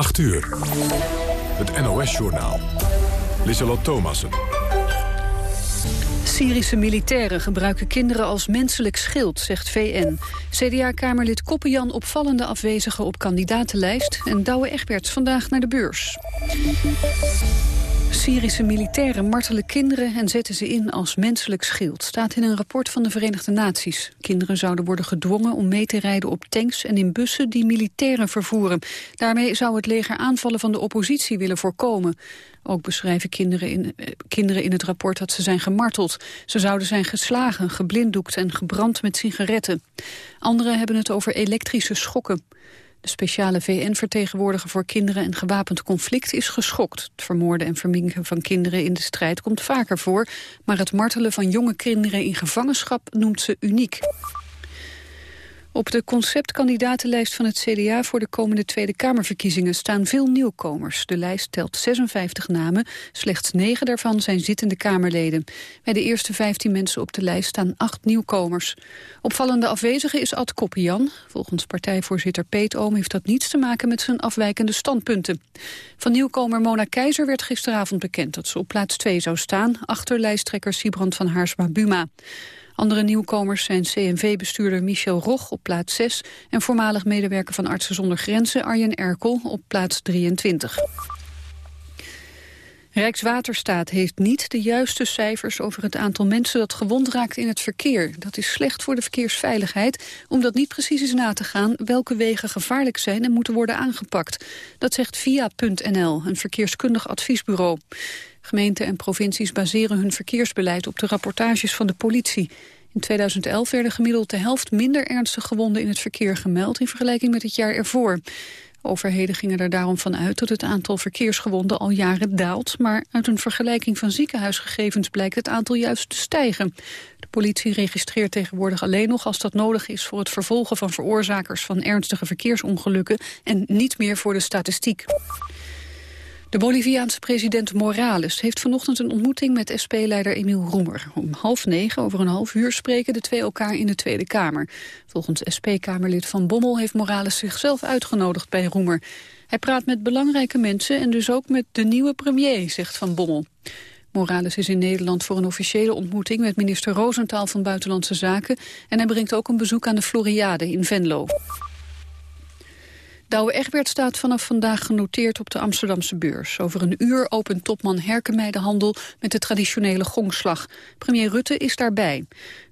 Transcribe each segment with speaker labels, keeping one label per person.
Speaker 1: 8 uur. Het NOS-journaal. Lissalot Thomassen.
Speaker 2: Syrische militairen gebruiken kinderen als menselijk schild, zegt VN. CDA-kamerlid Koppenjan opvallende afwezigen op kandidatenlijst... en Douwe Egberts vandaag naar de beurs. Syrische militairen martelen kinderen en zetten ze in als menselijk schild. Staat in een rapport van de Verenigde Naties. Kinderen zouden worden gedwongen om mee te rijden op tanks en in bussen die militairen vervoeren. Daarmee zou het leger aanvallen van de oppositie willen voorkomen. Ook beschrijven kinderen in, eh, kinderen in het rapport dat ze zijn gemarteld. Ze zouden zijn geslagen, geblinddoekt en gebrand met sigaretten. Anderen hebben het over elektrische schokken. De speciale VN-vertegenwoordiger voor kinderen en gewapend conflict is geschokt. Het vermoorden en verminken van kinderen in de strijd komt vaker voor, maar het martelen van jonge kinderen in gevangenschap noemt ze uniek. Op de conceptkandidatenlijst van het CDA voor de komende Tweede Kamerverkiezingen staan veel nieuwkomers. De lijst telt 56 namen, slechts 9 daarvan zijn zittende Kamerleden. Bij de eerste 15 mensen op de lijst staan 8 nieuwkomers. Opvallende afwezige is Ad Koppian. Volgens partijvoorzitter Peet Oom heeft dat niets te maken met zijn afwijkende standpunten. Van nieuwkomer Mona Keizer werd gisteravond bekend dat ze op plaats 2 zou staan, achter lijsttrekker Sibrand van Haarsma-Buma. Andere nieuwkomers zijn CNV-bestuurder Michel Roch op plaats 6... en voormalig medewerker van Artsen zonder Grenzen Arjen Erkel op plaats 23. Rijkswaterstaat heeft niet de juiste cijfers over het aantal mensen dat gewond raakt in het verkeer. Dat is slecht voor de verkeersveiligheid, omdat niet precies is na te gaan welke wegen gevaarlijk zijn en moeten worden aangepakt. Dat zegt via.nl, een verkeerskundig adviesbureau. Gemeenten en provincies baseren hun verkeersbeleid op de rapportages van de politie. In 2011 werden gemiddeld de helft minder ernstig gewonden in het verkeer gemeld in vergelijking met het jaar ervoor. Overheden gingen er daarom van uit dat het aantal verkeersgewonden al jaren daalt, maar uit een vergelijking van ziekenhuisgegevens blijkt het aantal juist te stijgen. De politie registreert tegenwoordig alleen nog als dat nodig is voor het vervolgen van veroorzakers van ernstige verkeersongelukken en niet meer voor de statistiek. De Boliviaanse president Morales heeft vanochtend een ontmoeting met SP-leider Emiel Roemer. Om half negen, over een half uur, spreken de twee elkaar in de Tweede Kamer. Volgens SP-Kamerlid Van Bommel heeft Morales zichzelf uitgenodigd bij Roemer. Hij praat met belangrijke mensen en dus ook met de nieuwe premier, zegt Van Bommel. Morales is in Nederland voor een officiële ontmoeting met minister Roosentaal van Buitenlandse Zaken en hij brengt ook een bezoek aan de Floriade in Venlo. Douwe Egbert staat vanaf vandaag genoteerd op de Amsterdamse beurs. Over een uur opent topman Herkenmei de handel met de traditionele gongslag. Premier Rutte is daarbij.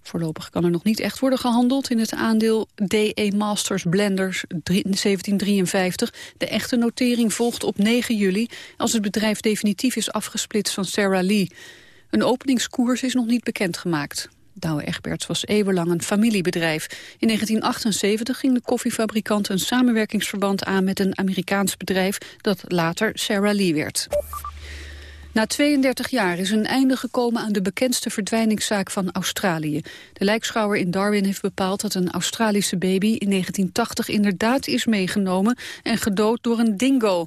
Speaker 2: Voorlopig kan er nog niet echt worden gehandeld in het aandeel DE Masters Blenders 1753. De echte notering volgt op 9 juli als het bedrijf definitief is afgesplitst van Sarah Lee. Een openingskoers is nog niet bekendgemaakt. Douwe Egberts was eeuwenlang een familiebedrijf. In 1978 ging de koffiefabrikant een samenwerkingsverband aan met een Amerikaans bedrijf dat later Sarah Lee werd. Na 32 jaar is een einde gekomen aan de bekendste verdwijningszaak van Australië. De lijkschouwer in Darwin heeft bepaald dat een Australische baby in 1980 inderdaad is meegenomen en gedood door een dingo.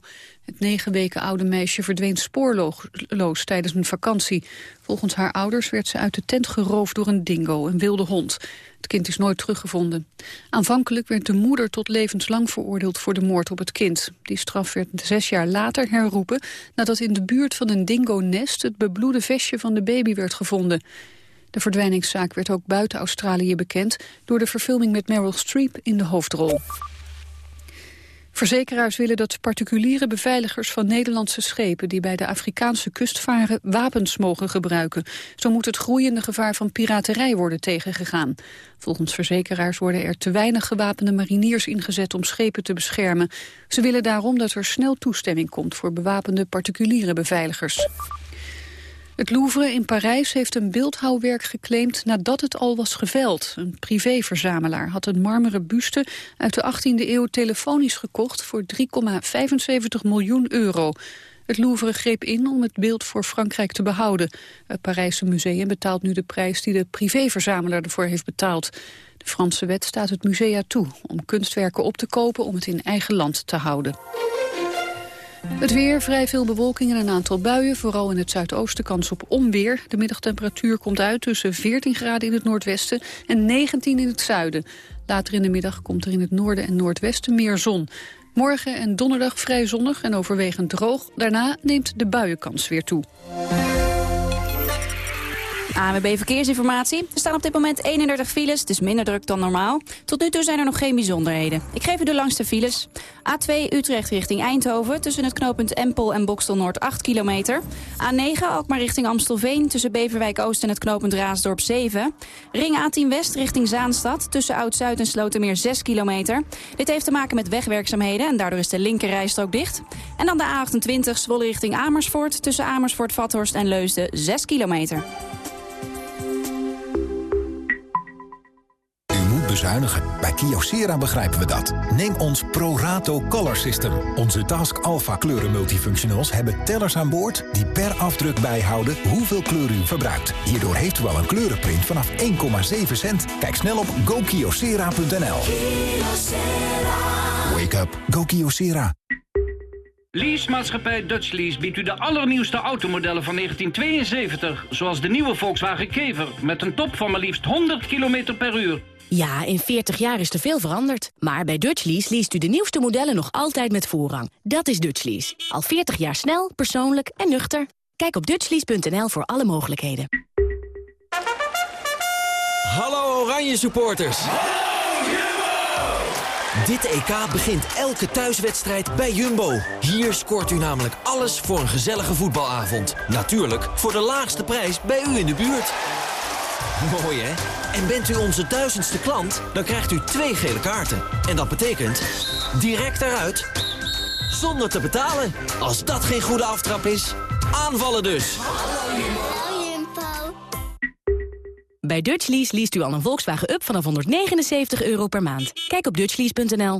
Speaker 2: Het negen weken oude meisje verdween spoorloos tijdens een vakantie. Volgens haar ouders werd ze uit de tent geroofd door een dingo, een wilde hond. Het kind is nooit teruggevonden. Aanvankelijk werd de moeder tot levenslang veroordeeld voor de moord op het kind. Die straf werd zes jaar later herroepen nadat in de buurt van een dingo-nest het bebloede vestje van de baby werd gevonden. De verdwijningszaak werd ook buiten Australië bekend door de verfilming met Meryl Streep in de hoofdrol. Verzekeraars willen dat particuliere beveiligers van Nederlandse schepen die bij de Afrikaanse kust varen wapens mogen gebruiken. Zo moet het groeiende gevaar van piraterij worden tegengegaan. Volgens verzekeraars worden er te weinig gewapende mariniers ingezet om schepen te beschermen. Ze willen daarom dat er snel toestemming komt voor bewapende particuliere beveiligers. Het Louvre in Parijs heeft een beeldhouwwerk geclaimd nadat het al was geveld. Een privéverzamelaar had een marmeren buste uit de 18e eeuw telefonisch gekocht voor 3,75 miljoen euro. Het Louvre greep in om het beeld voor Frankrijk te behouden. Het Parijse museum betaalt nu de prijs die de privéverzamelaar ervoor heeft betaald. De Franse wet staat het musea toe om kunstwerken op te kopen om het in eigen land te houden. Het weer, vrij veel bewolking en een aantal buien. Vooral in het zuidoosten kans op onweer. De middagtemperatuur komt uit tussen 14 graden in het noordwesten en 19 in het zuiden. Later in de middag komt er in het noorden en noordwesten meer zon. Morgen en donderdag vrij zonnig en overwegend droog. Daarna neemt de buienkans weer toe.
Speaker 3: ANWB Verkeersinformatie. Er staan op dit moment 31 files, dus minder druk dan normaal. Tot nu toe zijn er nog geen bijzonderheden. Ik geef u de langste files. A2 Utrecht richting Eindhoven, tussen het knooppunt Empel en Bokstel Noord 8 kilometer. A9 Alkmaar richting Amstelveen, tussen Beverwijk Oost en het knooppunt Raasdorp 7. Ring A10 West richting Zaanstad, tussen Oud-Zuid en Slotermeer 6 kilometer. Dit heeft te maken met wegwerkzaamheden en daardoor is de linkerrijstrook dicht. En dan de A28 Zwolle richting Amersfoort, tussen Amersfoort, Vathorst en Leusden 6 kilometer.
Speaker 4: Bezuinigen. Bij Kyocera begrijpen we dat. Neem ons ProRato Color System. Onze Task Alpha kleuren multifunctionals hebben tellers aan boord... die per afdruk bijhouden hoeveel kleur u verbruikt. Hierdoor heeft u al een kleurenprint vanaf 1,7 cent. Kijk snel op gokyocera.nl. Wake up. Go Kyocera.
Speaker 5: Leasemaatschappij Dutch Lease biedt u de allernieuwste automodellen van 1972... zoals de nieuwe Volkswagen Kever met een top van maar liefst 100 km per uur...
Speaker 6: Ja, in 40 jaar is er veel veranderd. Maar bij Dutchlease leest u de nieuwste modellen nog altijd met voorrang. Dat is Dutchlease. Al 40 jaar snel, persoonlijk en nuchter. Kijk op dutchlease.nl voor alle mogelijkheden.
Speaker 7: Hallo Oranje supporters! Dit EK begint elke thuiswedstrijd bij Jumbo. Hier scoort u namelijk alles voor een gezellige voetbalavond. Natuurlijk voor de laagste prijs bij u in de buurt. Mooi hè? En bent u onze duizendste klant, dan krijgt u twee gele kaarten. En dat betekent direct eruit, zonder te betalen. Als dat geen goede aftrap is, aanvallen dus.
Speaker 6: Bij Dutchlease leest u al een Volkswagen Up vanaf 179 euro per maand. Kijk op dutchlease.nl.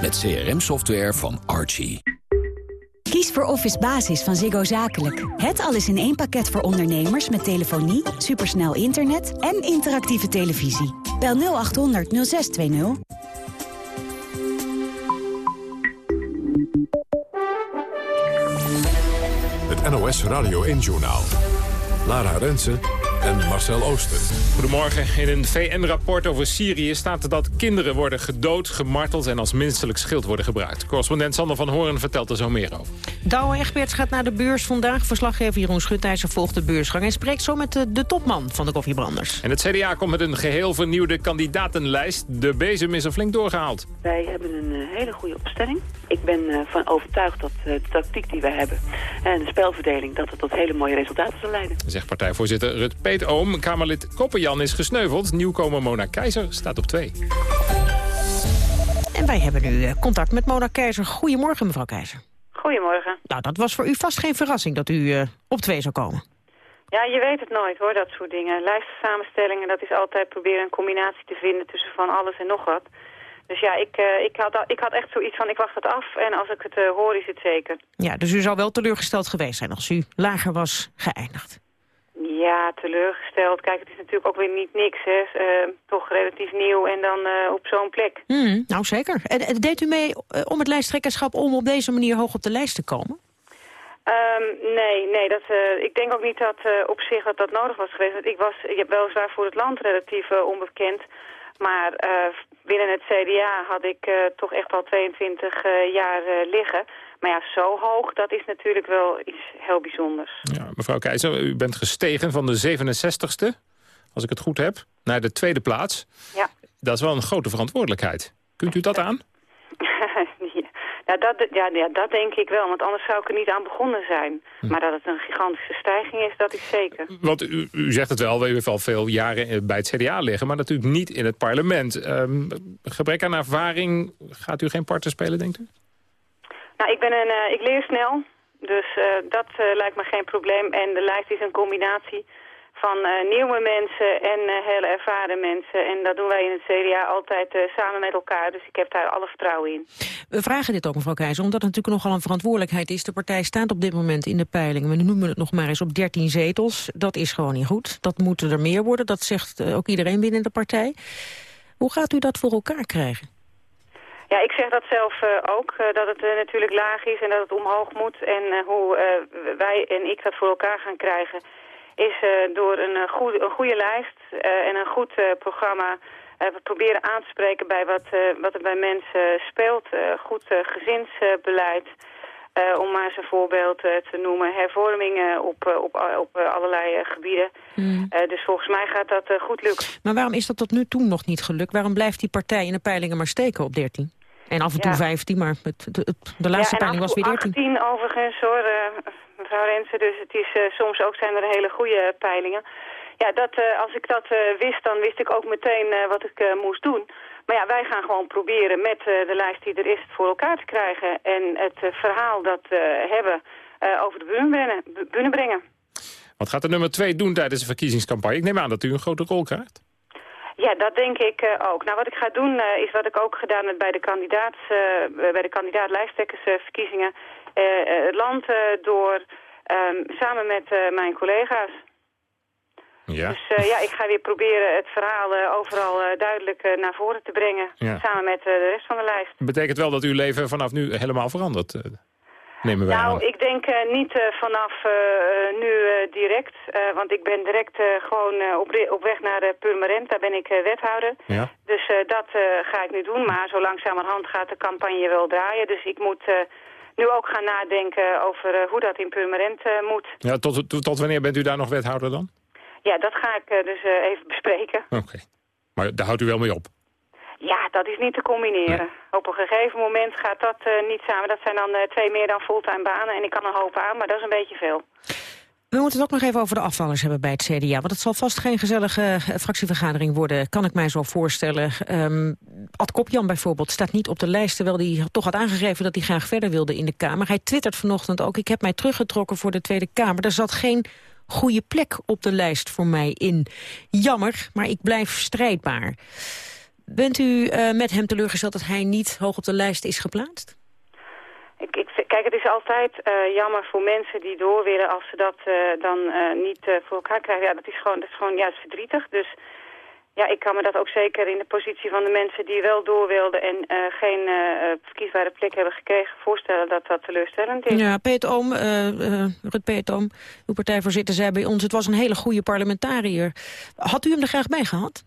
Speaker 8: Met CRM-software van Archie.
Speaker 9: Kies voor Office Basis van Ziggo Zakelijk. Het alles in één pakket voor ondernemers met telefonie, supersnel internet en interactieve televisie. Bel 0800 0620.
Speaker 1: Het NOS Radio 1-journaal. Lara Rensen en Marcel Ooster.
Speaker 10: Goedemorgen. In een VN-rapport over Syrië staat dat kinderen worden gedood, gemarteld en als menselijk schild worden gebruikt. Correspondent Sander van Hoorn vertelt er zo meer over.
Speaker 11: Douwe Egberts gaat naar de beurs vandaag. Verslaggever Jeroen Schutijzer volgt de beursgang en spreekt zo met de, de, topman van de koffiebranders.
Speaker 10: En het CDA komt met een geheel vernieuwde kandidatenlijst. De bezem is er flink doorgehaald.
Speaker 12: Wij hebben een uh, hele goede opstelling. Ik ben uh, van overtuigd dat uh, de tactiek die wij hebben en de spelverdeling... dat het tot hele mooie resultaten zal leiden.
Speaker 10: Zegt partijvoorzitter Rut Peet Oom. Kamerlid Koppenjan is gesneuveld. Nieuwkomer Mona Keizer staat op twee.
Speaker 11: En wij hebben nu contact met Mona Keizer. Goedemorgen, mevrouw Keizer.
Speaker 12: Goedemorgen.
Speaker 11: Nou, dat was voor u vast geen verrassing dat u uh, op twee zou komen.
Speaker 12: Ja, je weet het nooit hoor, dat soort dingen. Lijstsamenstellingen, dat is altijd proberen een combinatie te vinden tussen van alles en nog wat. Dus ja, ik, uh, ik, had, ik had echt zoiets van, ik wacht het af en als ik het uh, hoor is het zeker.
Speaker 11: Ja, dus u zou wel teleurgesteld geweest zijn als u lager was geëindigd.
Speaker 12: Ja, teleurgesteld. Kijk, het is natuurlijk ook weer niet niks, hè. Uh, toch relatief nieuw en dan uh, op zo'n plek.
Speaker 11: Mm, nou, zeker. En, en deed u mee om het lijsttrekkerschap om op deze manier hoog op de lijst te komen?
Speaker 12: Um, nee, nee dat, ik denk ook niet dat op zich dat, dat nodig was geweest. Want ik was ik heb weliswaar voor het land relatief onbekend. Maar binnen het CDA had ik toch echt al 22 jaar liggen. Maar ja, zo hoog, dat is natuurlijk wel iets heel bijzonders.
Speaker 10: Ja, mevrouw Keizer, u bent gestegen van de 67ste, als ik het goed heb, naar de tweede plaats.
Speaker 12: Ja.
Speaker 10: Dat is wel een grote verantwoordelijkheid. Kunt u dat aan?
Speaker 12: Ja, dat, ja, ja, dat denk ik wel, want anders zou ik er niet aan begonnen zijn. Hm. Maar dat het een gigantische stijging is, dat is zeker.
Speaker 10: Want u, u zegt het wel, we hebben al veel jaren bij het CDA liggen... maar natuurlijk niet in het parlement. Um, gebrek aan ervaring, gaat u geen parten spelen, denkt u?
Speaker 12: Nou, ik, ben een, uh, ik leer snel, dus uh, dat uh, lijkt me geen probleem. En de lijst is een combinatie van eh, nieuwe mensen en uh, hele ervaren mensen. En dat doen wij in het CDA altijd uh, samen met elkaar. Dus ik heb daar alle vertrouwen in.
Speaker 11: We vragen dit ook, mevrouw Keizer, omdat het natuurlijk nogal een verantwoordelijkheid is. De partij staat op dit moment in de peilingen. We noemen het nog maar eens op 13 zetels. Dat is gewoon niet goed. Dat moeten er meer worden. Dat zegt ook iedereen binnen de partij. Hoe gaat u dat voor elkaar krijgen?
Speaker 12: Ja, ik zeg dat zelf uh, ook, uh, dat het uh, natuurlijk laag is en dat het omhoog moet. En hoe wij en ik dat voor elkaar gaan krijgen is door een, goede, een goede lijst en een goed programma... we proberen aan te spreken bij wat, wat er bij mensen speelt. goed gezinsbeleid, om maar eens een voorbeeld te noemen. Hervormingen op, op, op allerlei gebieden. Mm. dus volgens mij gaat dat goed lukken.
Speaker 11: Maar waarom is dat tot nu toe nog niet gelukt? Waarom blijft die partij in de peilingen maar steken op 13? En af en toe ja. 15, maar het, de, de laatste
Speaker 12: ja,
Speaker 11: peiling was weer 13.
Speaker 12: 18 overigens hoor, mevrouw Rensen. Dus het is, uh, soms ook zijn er hele goede peilingen. Ja, dat, uh, als ik dat wist, dan wist ik ook meteen wat ik moest doen. Maar ja, wij gaan gewoon proberen met de lijst die er is het voor elkaar te krijgen. En het verhaal dat we hebben over de bühne brengen.
Speaker 10: Wat gaat de nummer 2 doen tijdens de verkiezingscampagne? Ik neem aan dat u een grote rol krijgt.
Speaker 12: Ja, dat denk ik ook. Nou, wat ik ga doen is wat ik ook gedaan heb bij de, kandidaat, bij de kandidaat-lijsttrekkersverkiezingen. Het land door, um, samen met mijn collega's.
Speaker 10: Ja.
Speaker 12: Dus ja, ik ga weer proberen het verhaal overal duidelijk naar voren te brengen.
Speaker 10: Ja.
Speaker 12: Samen met de rest van de lijst.
Speaker 10: Betekent wel dat uw leven vanaf nu helemaal verandert? Nemen wij
Speaker 12: nou,
Speaker 10: aan.
Speaker 12: ik denk niet vanaf nu direct. want ik ben direct gewoon op, op, weg naar Purmerend. Daar ben ik wethouder.
Speaker 10: Ja.
Speaker 12: Dus dat ga ik nu doen. Maar zo langzamerhand gaat de campagne wel draaien. Dus ik moet nu ook gaan nadenken over hoe dat in Purmerend moet.
Speaker 10: Ja, tot, tot, tot, wanneer bent u daar nog wethouder dan?
Speaker 12: Ja, dat ga ik dus even bespreken.
Speaker 10: Oké. Maar daar houdt u wel mee op?
Speaker 12: Ja, dat is niet te combineren. Nee. Op een gegeven moment gaat dat uh, niet samen. Dat zijn dan uh, twee meer dan fulltime banen. En ik kan een hoop aan, maar dat is een beetje veel.
Speaker 11: We moeten het ook nog even over de afvallers hebben bij het CDA. Want het zal vast geen gezellige uh, fractievergadering worden, kan ik mij zo voorstellen. Um, Ad Kopjan bijvoorbeeld staat niet op de lijst... terwijl hij toch had aangegeven dat hij graag verder wilde in de Kamer. Hij twittert vanochtend ook, ik heb mij teruggetrokken voor de Tweede Kamer. Er zat geen goede plek op de lijst voor mij in. Jammer, maar ik blijf strijdbaar. Bent u uh, met hem teleurgesteld dat hij niet hoog op de lijst is geplaatst?
Speaker 12: Ik, ik, kijk, het is altijd uh, jammer voor mensen die door willen als ze dat uh, dan niet voor elkaar krijgen. Ja, dat is gewoon, dat is gewoon juist verdrietig. Dus ja, ik kan me dat ook zeker in de positie van de mensen die wel door wilden en geen verkiesbare plek hebben gekregen voorstellen dat dat teleurstellend is.
Speaker 11: Ja, Peet Oom, Rut Oom, uw partijvoorzitter, zei bij ons, het was een hele goede parlementariër. Had u hem er graag bij gehad?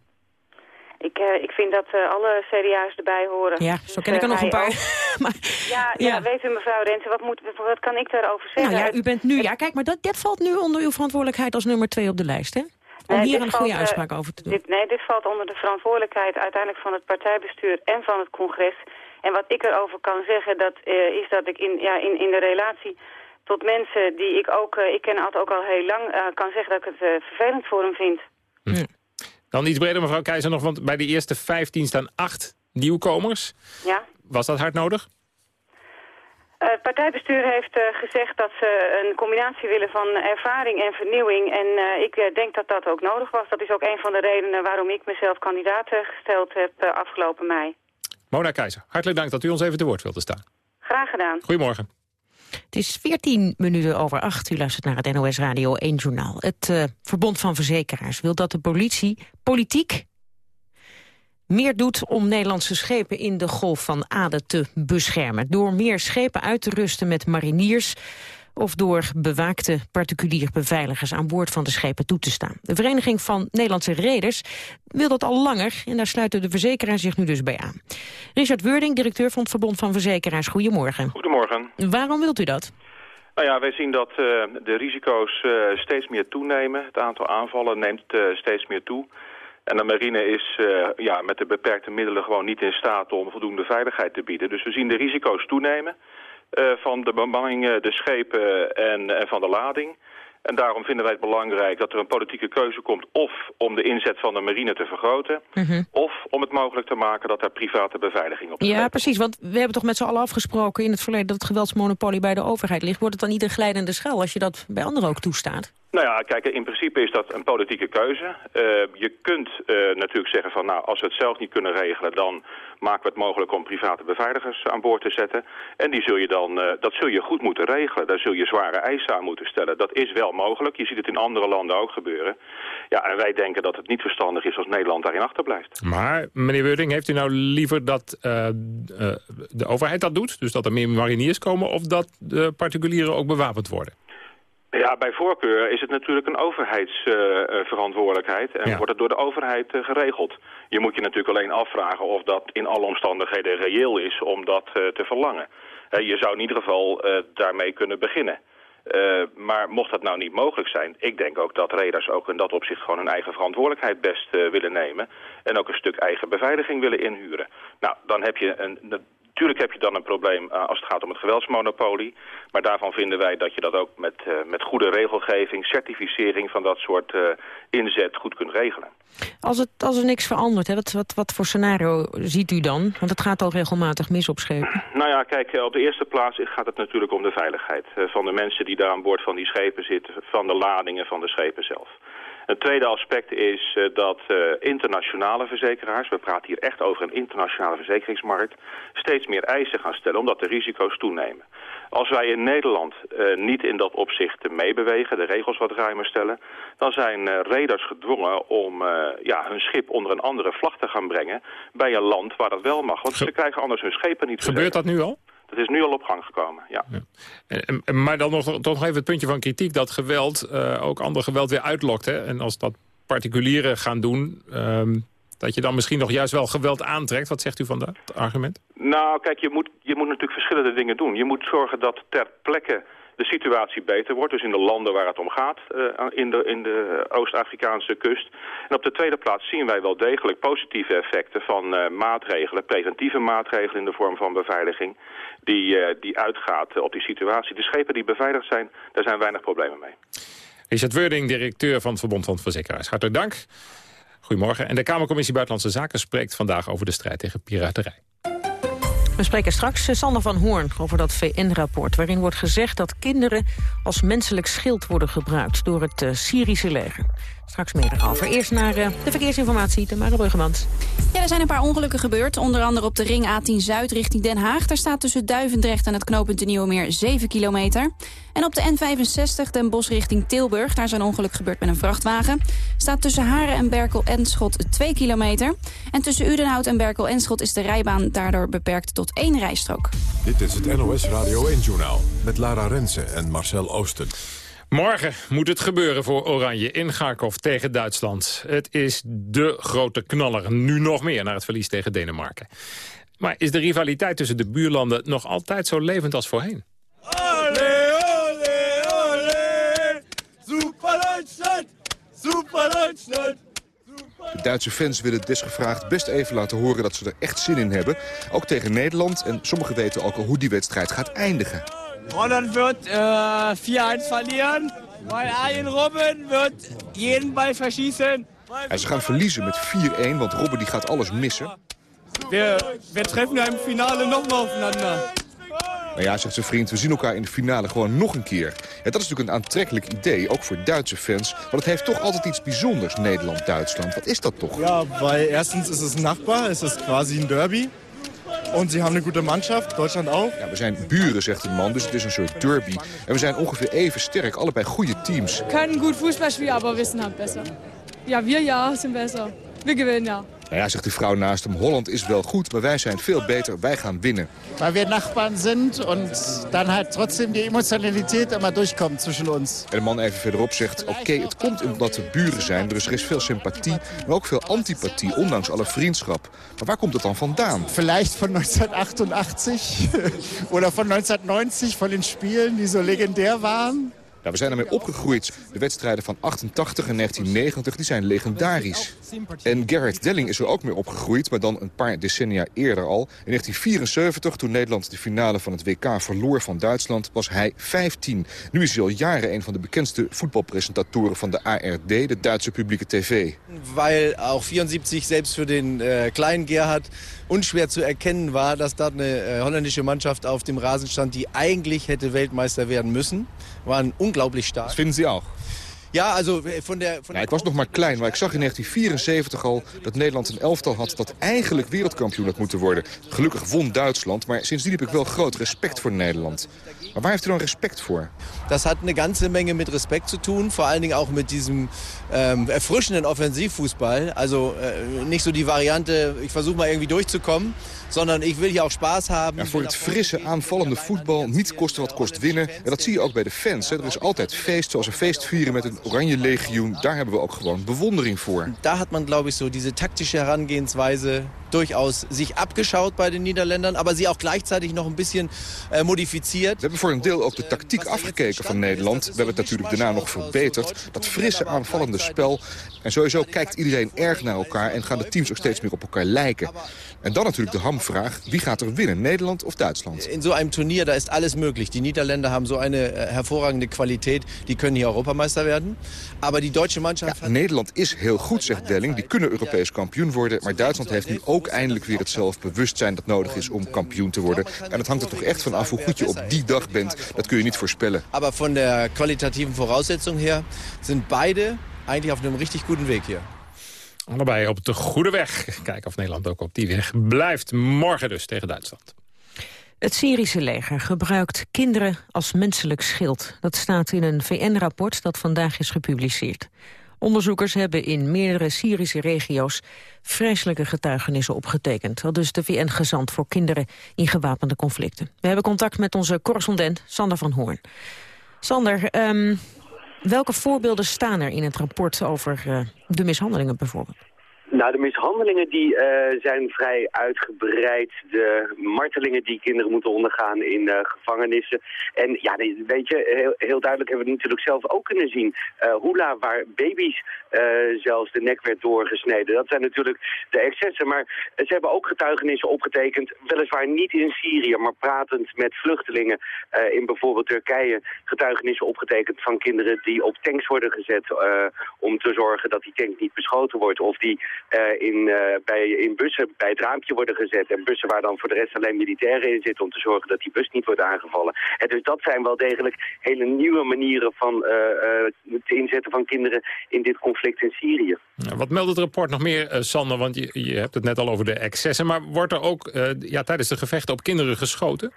Speaker 12: Ik, uh, ik vind dat uh, alle CDA's erbij horen.
Speaker 11: Ja, zo ken ik er nog een paar.
Speaker 12: maar, ja, ja, ja, weet u mevrouw Rensen, wat, moet, wat kan ik daarover zeggen?
Speaker 11: Nou ja, u bent nu, ja kijk, maar dat, dat valt nu onder uw verantwoordelijkheid als nummer twee op de lijst, hè? Om
Speaker 12: nee,
Speaker 11: hier een goede
Speaker 12: valt,
Speaker 11: uitspraak over te doen.
Speaker 12: Dit, nee, dit valt onder de verantwoordelijkheid uiteindelijk van het partijbestuur en van het congres. En wat ik erover kan zeggen, dat is dat ik in, ja, in, in de relatie tot mensen die ik ook, ik ken altijd ook al heel lang, kan zeggen dat ik het vervelend voor hem vind.
Speaker 10: Hm. Dan iets breder, mevrouw Keizer, nog, want bij de eerste 15 staan acht nieuwkomers.
Speaker 12: Ja.
Speaker 10: Was dat hard nodig?
Speaker 12: Uh, het partijbestuur heeft uh, gezegd dat ze een combinatie willen van ervaring en vernieuwing. En uh, ik denk dat dat ook nodig was. Dat is ook een van de redenen waarom ik mezelf kandidaat gesteld heb afgelopen mei.
Speaker 10: Mona Keizer, hartelijk dank dat u ons even te woord wilde staan.
Speaker 12: Graag gedaan.
Speaker 10: Goedemorgen.
Speaker 11: Het is 14 minuten over 8. U luistert naar het NOS Radio 1 Journaal. Het uh, Verbond van Verzekeraars wil dat de politie, politiek meer doet om Nederlandse schepen in de Golf van Aden te beschermen. Door meer schepen uit te rusten met mariniers of door bewaakte particulier beveiligers aan boord van de schepen toe te staan. De Vereniging van Nederlandse Reders wil dat al langer en daar sluiten de verzekeraars zich nu dus bij aan. Richard Wording, directeur van het Verbond van Verzekeraars, goedemorgen.
Speaker 13: Goedemorgen.
Speaker 11: Waarom wilt u dat?
Speaker 13: Nou ja, wij zien dat uh, de risico's uh, steeds meer toenemen. Het aantal aanvallen neemt uh, steeds meer toe. En de marine is ja, met de beperkte middelen gewoon niet in staat om voldoende veiligheid te bieden. Dus we zien de risico's toenemen. Uh, van de bemanning, de schepen en, en, van de lading. En daarom vinden wij het belangrijk dat er een politieke keuze komt... of om de inzet van de marine te vergroten...
Speaker 11: -hmm.
Speaker 13: of om het mogelijk te maken dat er private beveiliging op
Speaker 11: Ja, precies, want we hebben toch met z'n allen afgesproken... in het verleden dat het geweldsmonopolie bij de overheid ligt. Wordt het dan niet een glijdende schaal als je dat bij anderen ook toestaat?
Speaker 13: Nou ja, kijk, in principe is dat een politieke keuze. Uh, je kunt uh, natuurlijk zeggen van, nou, als we het zelf niet kunnen regelen... dan maken we het mogelijk om private beveiligers aan boord te zetten. En die zul je dan, uh, dat zul je goed moeten regelen. Daar zul je zware eisen aan moeten stellen. Dat is wel mogelijk. Je ziet het in andere landen ook gebeuren. Ja, en wij denken dat het niet verstandig is als Nederland daarin achterblijft.
Speaker 10: Maar, meneer Wording, heeft u nou liever dat de overheid dat doet? Dus dat er meer mariniers komen... of dat de particulieren ook bewapend worden?
Speaker 13: Ja, bij voorkeur is het natuurlijk een overheidsverantwoordelijkheid uh, en wordt het door de overheid uh, geregeld. Je moet je natuurlijk alleen afvragen of dat in alle omstandigheden reëel is om dat uh, te verlangen. je zou in ieder geval daarmee kunnen beginnen. maar mocht dat nou niet mogelijk zijn, ik denk ook dat reders ook in dat opzicht gewoon hun eigen verantwoordelijkheid best willen nemen. En ook een stuk eigen beveiliging willen inhuren. Nou, dan heb je een, Tuurlijk heb je dan een probleem uh, als het gaat om het geweldsmonopolie. Maar daarvan vinden wij dat je dat ook met, uh, met goede regelgeving, certificering van dat soort uh, inzet goed kunt regelen.
Speaker 11: Als, het, als er niks verandert, hè, wat, wat, wat voor scenario ziet u dan? Want het gaat al regelmatig mis op schepen.
Speaker 13: Nou ja, kijk, op de eerste plaats gaat het natuurlijk om de veiligheid. van de mensen die daar aan boord van die schepen zitten, van de ladingen van de schepen zelf. Het tweede aspect is uh, dat uh, internationale verzekeraars, we praten hier echt over een internationale verzekeringsmarkt, steeds meer eisen gaan stellen omdat de risico's toenemen. Als wij in Nederland uh, niet in dat opzicht meebewegen, de regels wat ruimer stellen, dan zijn reders gedwongen om ja, hun schip onder een andere vlag te gaan brengen bij een land waar dat wel mag. Want ze krijgen anders hun schepen niet
Speaker 10: Gebeurt dat nu al?
Speaker 13: Dat is nu al op gang gekomen, ja.
Speaker 10: ja. maar dan nog, toch nog even het puntje van kritiek... dat geweld uh, ook ander geweld weer uitlokt. Hè? En als dat particulieren gaan doen... Um, dat je dan misschien nog juist wel geweld aantrekt. Wat zegt u van dat argument?
Speaker 13: Nou, kijk, je moet, je moet natuurlijk verschillende dingen doen. Je moet zorgen dat ter plekke de situatie beter wordt. Dus in de landen waar het om gaat, uh, in de, in de Oost-Afrikaanse kust. En op de tweede plaats zien wij wel degelijk positieve effecten van uh, maatregelen, preventieve maatregelen in de vorm van beveiliging, die, uh, die uitgaat op die situatie. De schepen die beveiligd zijn, daar zijn weinig problemen mee.
Speaker 10: Richard Wording, directeur van het Verbond van Verzekeraars. Hartelijk dank. Goedemorgen. En de Kamercommissie Buitenlandse Zaken spreekt vandaag over de strijd tegen piraterij.
Speaker 11: We spreken straks eh, Sander van Hoorn over dat VN-rapport... waarin wordt gezegd dat kinderen als menselijk schild worden gebruikt... door het uh, Syrische leger. Straks meer erover. Eerst naar uh, de verkeersinformatie, Tamara Bruggemans.
Speaker 3: Ja, er zijn een paar ongelukken gebeurd. Onder andere op de ring A10 Zuid richting Den Haag. Daar staat tussen Duivendrecht en het knooppunt de Nieuwemeer 7 kilometer. En op de N65 Den Bosch richting Tilburg. Daar is een ongeluk gebeurd met een vrachtwagen. Staat tussen Haren en Berkel en Schot 2 kilometer. En tussen Udenhout en Berkel en Schot is de rijbaan daardoor beperkt tot één rijstrook.
Speaker 1: Dit is het NOS Radio 1-journaal met Lara Rensen en Marcel Oosten.
Speaker 10: Morgen moet het gebeuren voor Oranje in Kharkov tegen Duitsland. Het is de grote knaller, nu nog meer, naar het verlies tegen Denemarken. Maar is de rivaliteit tussen de buurlanden nog altijd zo levend als voorheen? Ole, ole, ole!
Speaker 14: Super Duitsland! Super Duitsland! De Duitse fans willen desgevraagd best even laten horen dat ze er echt zin in hebben. Ook tegen Nederland. En sommigen weten ook al hoe die wedstrijd gaat eindigen.
Speaker 15: Holland wird äh, 4-1 verlieren, weil Arjen Robben wird jeden Ball verschießen.
Speaker 14: Ze gaan verliezen met 4-1, want Robben die gaat alles missen.
Speaker 15: We, we treffen ja im Finale nogmaals aufeinander.
Speaker 14: Nou ja, zegt zijn vriend, we zien elkaar in de finale gewoon nog een keer. Ja, dat is natuurlijk een aantrekkelijk idee, ook voor Duitse fans. Want het heeft toch altijd iets bijzonders, Nederland-Duitsland. Wat is dat toch?
Speaker 16: Ja, weil erstens is het nachbar, het is quasi een derby. En ze hebben een goede Mannschaft, Duitsland ook.
Speaker 14: Ja, we zijn buren, zegt de man, dus het is een soort derby. En we zijn ongeveer even sterk, allebei goede teams.
Speaker 17: Kunnen goed voetbal spelen, maar we zijn het beter. Ja, we ja, zijn beter. We gewinnen, ja.
Speaker 14: Nou ja, zegt de vrouw naast hem, Holland is wel goed, maar wij zijn veel beter, wij gaan winnen.
Speaker 18: Weil we Nachbarn zijn en dan halt trotzdem die emotionaliteit immer durchkommt tussen ons.
Speaker 14: En de man even verderop zegt, oké, okay, het komt omdat we buren zijn, dus er is veel sympathie, maar ook veel antipathie, ondanks alle vriendschap. Maar waar komt het dan vandaan?
Speaker 18: Vielleicht van 1988 of van 1990, van den Spielen die zo legendär waren.
Speaker 14: Nou, we zijn ermee opgegroeid. De wedstrijden van 88 en 1990 die zijn legendarisch. En Gerrit Delling is er ook mee opgegroeid, maar dan een paar decennia eerder al. In 1974, toen Nederland de finale van het WK verloor van Duitsland, was hij 15. Nu is hij al jaren een van de bekendste voetbalpresentatoren van de ARD, de Duitse publieke tv.
Speaker 19: Weil ook 74 zelfs voor den äh, kleinen Gerhard unschwer zu erkennen war, dass dort eine äh, holländische Mannschaft auf dem Rasen stand, die eigentlich hätte Weltmeister werden müssen. Waren unglaublich stark.
Speaker 14: Das finden Sie auch?
Speaker 19: Ja, also von der... Von
Speaker 14: ja, ik was nog maar klein, maar ik zag in 1974 al dat Nederland een elftal had... dat eigenlijk wereldkampioen had moeten worden. Gelukkig won Duitsland, maar sindsdien heb ik wel groot respect voor Nederland. Maar waar heeft u dan respect voor?
Speaker 19: Dat hat eine ganze Menge mit Respekt zu tun, vor allen Dingen auch mit diesem ähm, erfrischenden Offensivfußball. Also äh, nicht so die Variante, ich versuche mal irgendwie durchzukommen, sondern ich will hier auch Spaß haben.
Speaker 14: Ja, voor het frisse, aanvallende voetbal, niet kosten wat kost winnen. En dat zie je ook bij de fans. Hè. Er is altijd feest, zoals een feest vieren met een oranje legioen. Daar hebben we ook gewoon bewondering voor.
Speaker 19: Daar had man, glaube ich, so diese taktische Herangehensweise durchaus sich abgeschaut bei den Niederländern, aber sie auch gleichzeitig noch ein bisschen äh, modifiziert.
Speaker 14: We hebben voor een deel ook de tactiek afgekeken van Nederland. We hebben het natuurlijk daarna nog verbeterd. Dat frisse, aanvallende spel. En sowieso kijkt iedereen erg naar elkaar en gaan de teams ook steeds meer op elkaar lijken. En dan natuurlijk de hamvraag, wie gaat er winnen, Nederland of Duitsland?
Speaker 19: In einem Turnier, da ist alles möglich. Die Niederländer haben so eine äh, hervorragende Qualität, die können hier Europameister werden. Aber die deutsche Mannschaft...
Speaker 14: Ja, Nederland is heel goed, zegt Delling. Die kunnen Europees kampioen worden. Maar Duitsland heeft nu ook eindelijk weer het zelfbewustzijn dat nodig is om kampioen te worden. En het hangt er toch echt van af hoe goed je op die dag bent. Dat kun je niet voorspellen.
Speaker 19: Aber von der qualitativen Voraussetzung her sind beide eigentlich auf einem richtig guten Weg hier.
Speaker 10: Allebei op de goede weg. Kijken of Nederland ook op die weg blijft. Morgen dus tegen Duitsland.
Speaker 11: Het Syrische leger gebruikt kinderen als menselijk schild. Dat staat in een VN-rapport dat vandaag is gepubliceerd. Onderzoekers hebben in meerdere Syrische regio's vreselijke getuigenissen opgetekend. Al dus de VN-gezant voor kinderen in gewapende conflicten. We hebben contact met onze correspondent Sander van Hoorn. Sander, um, welke voorbeelden staan er in het rapport over uh, de mishandelingen bijvoorbeeld?
Speaker 20: Nou, de mishandelingen die uh, zijn vrij uitgebreid. De martelingen die kinderen moeten ondergaan in uh, gevangenissen. En ja, weet je, heel, heel, duidelijk hebben we natuurlijk zelf ook kunnen zien. Uh, Hula, waar baby's zelfs de nek werd doorgesneden. Dat zijn natuurlijk de excessen. Maar ze hebben ook getuigenissen opgetekend. Weliswaar niet in Syrië, maar pratend met vluchtelingen in bijvoorbeeld Turkije. Getuigenissen opgetekend van kinderen die op tanks worden gezet. om te zorgen dat die tank niet beschoten wordt. Of die uh, in, uh, bij, in bussen bij het raampje worden gezet. En bussen waar dan voor de rest alleen militairen in zitten om te zorgen dat die bus niet wordt aangevallen. En dus dat zijn wel degelijk hele nieuwe manieren van uh, het inzetten van kinderen in dit conflict in Syrië.
Speaker 10: Wat meldt het rapport nog meer, Sander? Want je, je hebt het net al over de excessen. Maar wordt er ook ja, tijdens de gevechten op kinderen geschoten?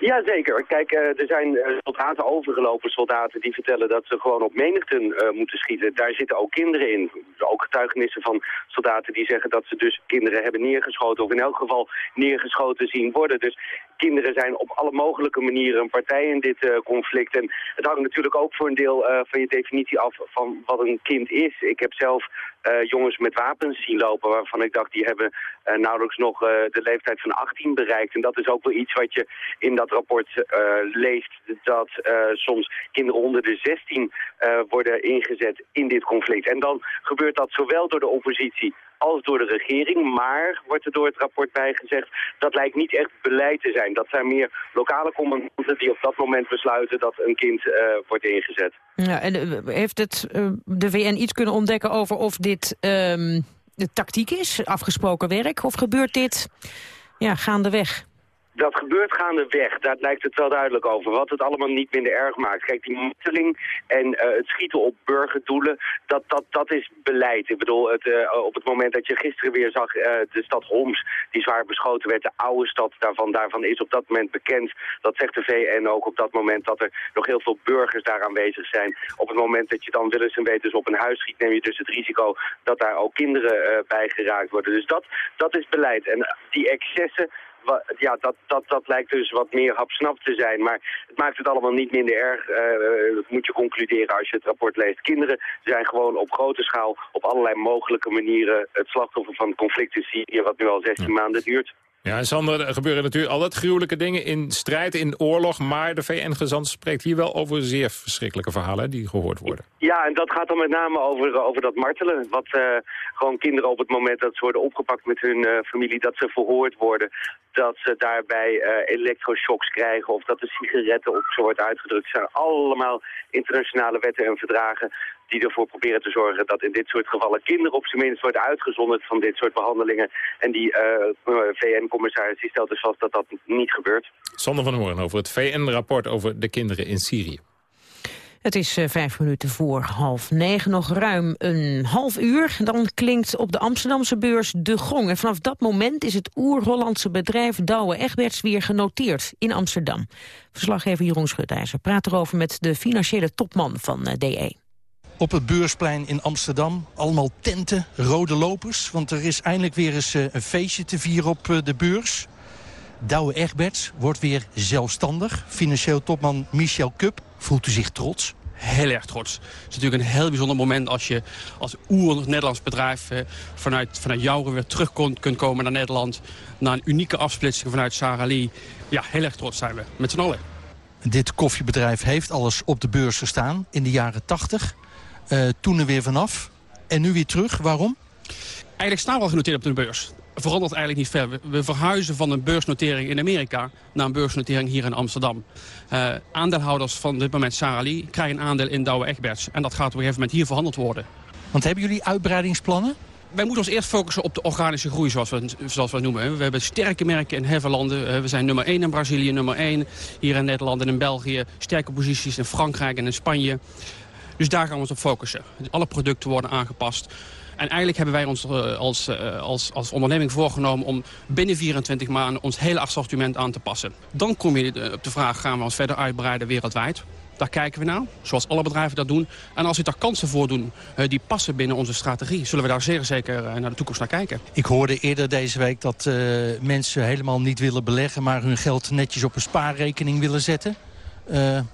Speaker 20: Jazeker. Kijk, uh, er zijn uh, soldaten overgelopen, soldaten die vertellen dat ze gewoon op menigten uh, moeten schieten. Daar zitten ook kinderen in. Ook getuigenissen van soldaten die zeggen dat ze dus kinderen hebben neergeschoten of in elk geval neergeschoten zien worden. Dus kinderen zijn op alle mogelijke manieren een partij in dit conflict. En het hangt natuurlijk ook voor een deel van je definitie af van wat een kind is. Ik heb zelf jongens met wapens zien lopen waarvan ik dacht die hebben nauwelijks nog de leeftijd van 18 bereikt. En dat is ook wel iets wat je in dat rapport leest dat soms kinderen onder de 16 uh, worden ingezet in dit conflict. En dan gebeurt dat zowel door de oppositie als door de regering. Maar, wordt er door het rapport bijgezegd, dat lijkt niet echt beleid te zijn. Dat zijn meer lokale commandanten die op dat moment besluiten dat een kind wordt ingezet.
Speaker 11: Ja, en heeft het, de VN iets kunnen ontdekken over of dit um, de tactiek is, afgesproken werk? Of gebeurt dit ja, gaandeweg?
Speaker 20: Dat gebeurt gaandeweg. Daar lijkt het wel duidelijk over. Wat het allemaal niet minder erg maakt. Kijk, die marteling en uh, het schieten op burgerdoelen, dat, dat, dat is beleid. Ik bedoel, het, uh, op het moment dat je gisteren weer zag uh, de stad Homs, die zwaar beschoten werd, de oude stad daarvan, daarvan is op dat moment bekend. Dat zegt de VN ook op dat moment dat er nog heel veel burgers daar aanwezig zijn. Op het moment dat je dan willens en wetens op een huis schiet, neem je dus het risico dat daar ook kinderen bij geraakt worden. Dus dat, dat is beleid. En die excessen, ja, dat, dat, dat lijkt dus wat meer hapsnap te zijn. Maar het maakt het allemaal niet minder erg. Uh, dat moet je concluderen als je het rapport leest. Kinderen zijn gewoon op grote schaal op allerlei mogelijke manieren het slachtoffer van het conflict in Syrië, wat nu al 16 maanden duurt.
Speaker 10: Ja, en Sander, er gebeuren natuurlijk altijd gruwelijke dingen in strijd, in oorlog. Maar de VN-gezant spreekt hier wel over zeer verschrikkelijke verhalen die gehoord worden.
Speaker 20: Ja, en dat gaat dan met name over, over dat martelen. Wat uh, gewoon kinderen op het moment dat ze worden opgepakt met hun uh, familie, dat ze verhoord worden. Dat ze daarbij uh, elektroshocks krijgen of dat de sigaretten op ze wordt uitgedrukt. Het zijn allemaal internationale wetten en verdragen die ervoor proberen te zorgen dat in dit soort gevallen kinderen op zijn minst worden uitgezonderd van dit soort behandelingen. En die uh, VN-commissaris die stelt dus vast dat dat niet gebeurt.
Speaker 10: Sander van Hoorn over het VN-rapport over de kinderen in Syrië.
Speaker 11: Het is uh, vijf minuten voor half negen, nog ruim een half uur. Dan klinkt op de Amsterdamse beurs de gong. En vanaf dat moment is het oer-Hollandse bedrijf Douwe Egberts weer genoteerd in Amsterdam. Verslaggever Jeroen Schutijzer praat erover met de financiële topman van DE.
Speaker 21: Op het beursplein in Amsterdam, allemaal tenten, rode lopers. Want er is eindelijk weer eens uh, een feestje te vieren op de beurs. Douwe Egberts wordt weer zelfstandig. Financieel topman Michel Kup. Voelt u zich trots?
Speaker 22: Heel erg trots. Het is natuurlijk een heel bijzonder moment als je als oer-Nederlands bedrijf eh, vanuit, vanuit Jouren weer terug kon, kunt komen naar Nederland. Na een unieke afsplitsing vanuit Sarah Lee. Ja, heel erg trots zijn we, met z'n allen.
Speaker 21: Dit koffiebedrijf heeft alles op de beurs gestaan in de jaren 80. Uh, toen er weer vanaf. En nu weer terug. Waarom?
Speaker 22: Eigenlijk staan we al genoteerd op de beurs verandert eigenlijk niet ver. We verhuizen van een beursnotering in Amerika naar een beursnotering hier in Amsterdam. Uh, aandeelhouders van dit moment Sarah Lee krijgen een aandeel in Douwe Egberts. En dat gaat op een gegeven moment hier verhandeld worden.
Speaker 21: Want hebben jullie uitbreidingsplannen?
Speaker 22: Wij moeten ons eerst focussen op de organische groei, zoals we, zoals we het noemen. We hebben sterke merken in heel veel landen. We zijn nummer 1 in Brazilië, nummer 1 hier in Nederland en in België. Sterke posities in Frankrijk en in Spanje. Dus daar gaan we ons op focussen. Alle producten worden aangepast. En eigenlijk hebben wij ons uh, als, uh, als, als onderneming voorgenomen om binnen 24 maanden ons hele assortiment aan te passen. Dan kom je op de vraag, gaan we ons verder uitbreiden wereldwijd? Daar kijken we naar, zoals alle bedrijven dat doen. En als we daar kansen voor doen die passen binnen onze strategie... zullen we daar zeer zeker naar de toekomst naar kijken.
Speaker 21: Ik hoorde eerder deze week dat mensen helemaal niet willen beleggen... maar hun geld netjes op een spaarrekening willen zetten.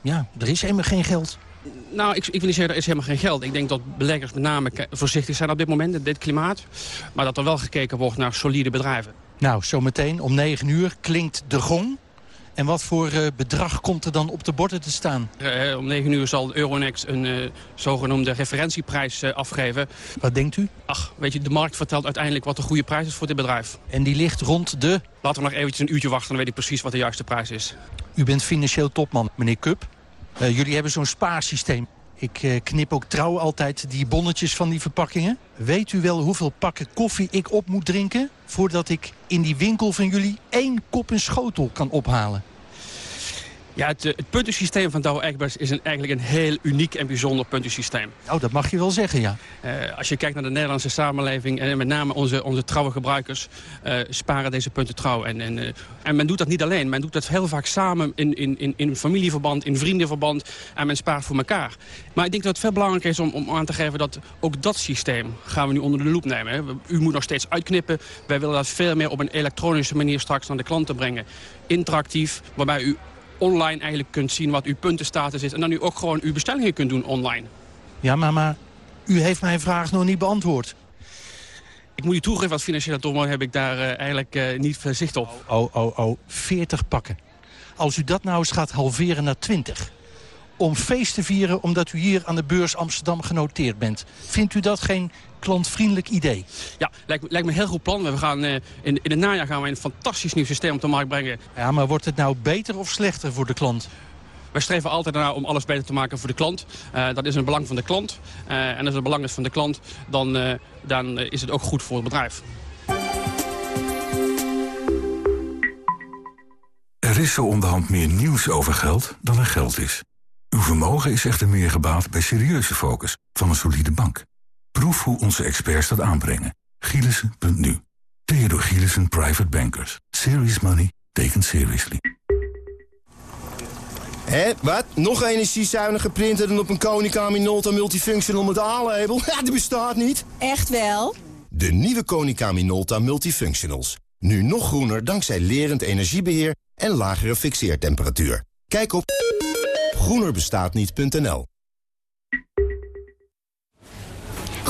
Speaker 21: ja, er is helemaal geen geld.
Speaker 22: Nou, ik, ik wil niet zeggen, er is helemaal geen geld. Ik denk dat beleggers met name voorzichtig zijn op dit moment, in dit klimaat. Maar dat er wel gekeken wordt naar solide bedrijven.
Speaker 21: Nou, zometeen om 9 uur klinkt de gong. En wat voor uh, bedrag komt er dan op de borden te staan?
Speaker 22: Uh, om 9 uur zal Euronext een uh, zogenoemde referentieprijs afgeven.
Speaker 21: Wat denkt u?
Speaker 22: Ach, weet je, de markt vertelt uiteindelijk wat de goede prijs is voor dit bedrijf.
Speaker 21: En die ligt rond de?
Speaker 22: Laten we nog eventjes een uurtje wachten, dan weet ik precies wat de juiste prijs is.
Speaker 21: U bent financieel topman, meneer Kup. Uh, jullie hebben zo'n spaarsysteem. Ik uh, knip ook trouw altijd die bonnetjes van die verpakkingen. Weet u wel hoeveel pakken koffie ik op moet drinken... voordat ik in die winkel van jullie één kop en schotel kan ophalen?
Speaker 22: Ja, het, het puntensysteem van Douwe Egberts is een, eigenlijk een heel uniek en bijzonder puntensysteem.
Speaker 21: Oh, dat mag je wel zeggen, ja.
Speaker 22: Uh, als je kijkt naar de Nederlandse samenleving en met name onze, onze trouwe gebruikers uh, sparen deze punten trouw. En, en, uh, en men doet dat niet alleen, men doet dat heel vaak samen in, in, in, in familieverband, in vriendenverband en men spaart voor elkaar. Maar ik denk dat het veel belangrijker is om, om aan te geven dat ook dat systeem gaan we nu onder de loep nemen. Hè. U moet nog steeds uitknippen. Wij willen dat veel meer op een elektronische manier straks naar de klanten brengen. Interactief, waarbij u online eigenlijk kunt zien wat uw puntenstatus is. En dan u ook gewoon uw bestellingen kunt doen online.
Speaker 21: Ja, maar, maar u heeft mijn vraag nog niet beantwoord.
Speaker 22: Ik moet u toegeven, als financiële topman heb ik daar uh, eigenlijk uh, niet zicht op.
Speaker 21: Oh, oh, oh, 40 pakken. Als u dat nou eens gaat halveren naar 20 om feest te vieren omdat u hier aan de beurs Amsterdam genoteerd bent. Vindt u dat geen klantvriendelijk idee?
Speaker 22: Ja, lijkt, lijkt me een heel goed plan. We gaan, uh, in, in het najaar gaan we een fantastisch nieuw systeem op de markt brengen.
Speaker 21: Ja, maar wordt het nou beter of slechter voor de klant?
Speaker 22: Wij streven altijd naar om alles beter te maken voor de klant. Uh, dat is een belang van de klant. Uh, en als het belang is van de klant, dan, dan is het ook goed voor het bedrijf.
Speaker 23: Er is zo onderhand meer nieuws over geld dan er geld is. Uw vermogen is echter meer gebaat bij serieuze focus van een solide bank. Proef hoe onze experts dat aanbrengen. Gielissen.nu. Theodor Gielissen Private Bankers. Serious money taken seriously.
Speaker 24: Hé, wat? Nog energiezuinige printer dan op een Konica Minolta Multifunctional met A-label? Ja, die bestaat niet.
Speaker 25: Echt wel?
Speaker 24: De nieuwe Konica Minolta Multifunctionals. Nu nog groener dankzij lerend energiebeheer en lagere fixeertemperatuur. Kijk op groenerbestaatniet.nl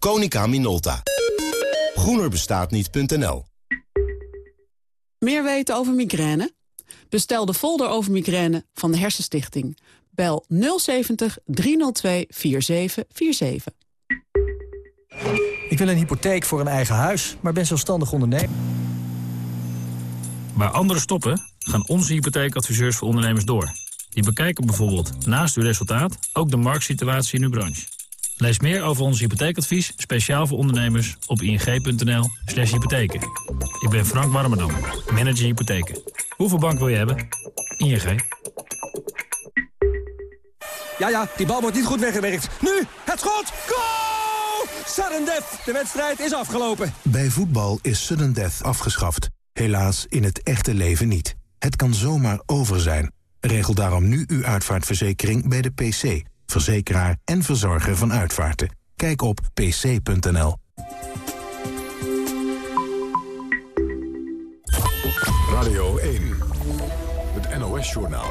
Speaker 24: Konica Minolta. Groenerbestaatniet.nl
Speaker 26: Meer weten over migraine?
Speaker 27: Bestel de folder over migraine van de Hersenstichting. Bel 070 302 4747.
Speaker 21: Ik wil een hypotheek voor een eigen huis, maar ben zelfstandig ondernemer.
Speaker 28: Waar anderen stoppen, gaan onze hypotheekadviseurs voor ondernemers door. Die bekijken bijvoorbeeld naast uw resultaat ook de marktsituatie in uw branche. Lees meer over ons hypotheekadvies, speciaal voor ondernemers, op ing.nl slash hypotheken. Ik ben Frank Warmerdam, manager hypotheken. Hoeveel bank wil je hebben? ING.
Speaker 21: Ja, ja, die bal wordt niet goed weggewerkt. Nu, het schot! Goal! Sudden death, de wedstrijd is afgelopen.
Speaker 4: Bij voetbal is sudden death afgeschaft. Helaas in het echte leven niet. Het kan zomaar over zijn. Regel daarom nu uw uitvaartverzekering bij de PC. Verzekeraar en verzorger van uitvaarten. Kijk op pc.nl.
Speaker 1: Radio 1. Het NOS-journaal.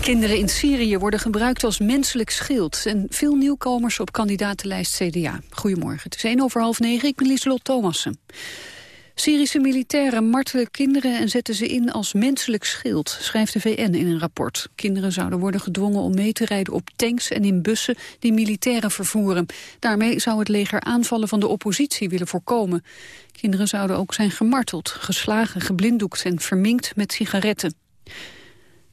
Speaker 2: Kinderen in Syrië worden gebruikt als menselijk schild. En veel nieuwkomers op kandidatenlijst CDA. Goedemorgen, het is 1 over half negen. Ik ben Lieselot Thomassen. Syrische militairen martelen kinderen en zetten ze in als menselijk schild, schrijft de VN in een rapport. Kinderen zouden worden gedwongen om mee te rijden op tanks en in bussen die militairen vervoeren. Daarmee zou het leger aanvallen van de oppositie willen voorkomen. Kinderen zouden ook zijn gemarteld, geslagen, geblinddoekt en verminkt met sigaretten.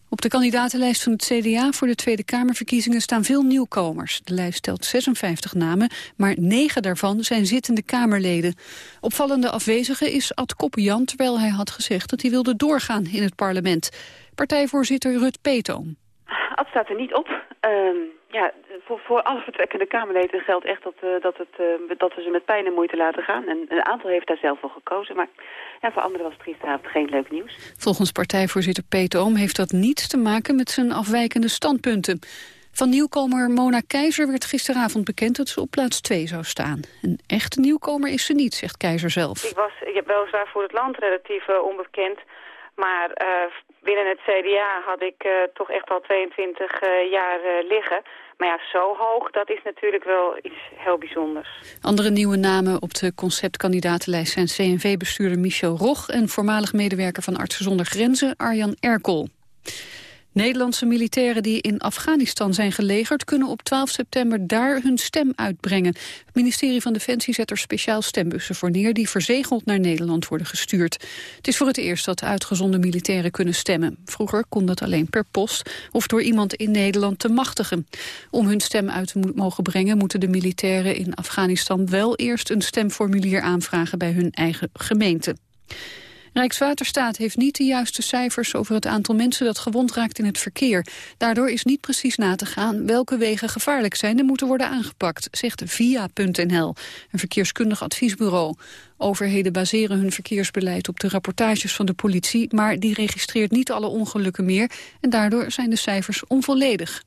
Speaker 2: Op de kandidatenlijst van het CDA voor de Tweede Kamerverkiezingen staan veel nieuwkomers. De lijst telt 56 namen, maar negen daarvan zijn zittende Kamerleden. Opvallende afwezige is Ad Koppenjan, terwijl hij had gezegd dat hij wilde doorgaan in het parlement. Partijvoorzitter Rut Peetoom.
Speaker 26: Ad staat er niet op. Ehm, ja, voor, voor alle vertrekkende Kamerleden geldt echt dat, uh, dat, het, uh, dat we ze met pijn en moeite laten gaan. En een aantal heeft daar zelf voor gekozen, maar ja, voor anderen was het gisteravond geen leuk nieuws.
Speaker 2: Volgens partijvoorzitter Peter Oom heeft dat niets te maken met zijn afwijkende standpunten. Van nieuwkomer Mona Keizer werd gisteravond bekend dat ze op plaats 2 zou staan. Een echte nieuwkomer is ze niet, zegt Keizer zelf.
Speaker 12: Ik was ik heb weliswaar voor het land relatief uh, onbekend, maar binnen het CDA had ik toch echt al 22 jaar liggen. Maar ja, zo hoog, dat is natuurlijk wel iets heel bijzonders.
Speaker 2: Andere nieuwe namen op de conceptkandidatenlijst zijn CNV-bestuurder Michel Rog... en voormalig medewerker van Artsen zonder Grenzen, Arjan Erkel. Nederlandse militairen die in Afghanistan zijn gelegerd... kunnen op 12 september daar hun stem uitbrengen. Het ministerie van Defensie zet er speciaal stembussen voor neer... die verzegeld naar Nederland worden gestuurd. Het is voor het eerst dat uitgezonden militairen kunnen stemmen. Vroeger kon dat alleen per post of door iemand in Nederland te machtigen. Om hun stem uit te mogen brengen... moeten de militairen in Afghanistan wel eerst een stemformulier aanvragen... bij hun eigen gemeente. Rijkswaterstaat heeft niet de juiste cijfers over het aantal mensen dat gewond raakt in het verkeer. Daardoor is niet precies na te gaan welke wegen gevaarlijk zijn en moeten worden aangepakt, zegt VIA.nl, een verkeerskundig adviesbureau. Overheden baseren hun verkeersbeleid op de rapportages van de politie, maar die registreert niet alle ongelukken meer en daardoor zijn de cijfers onvolledig.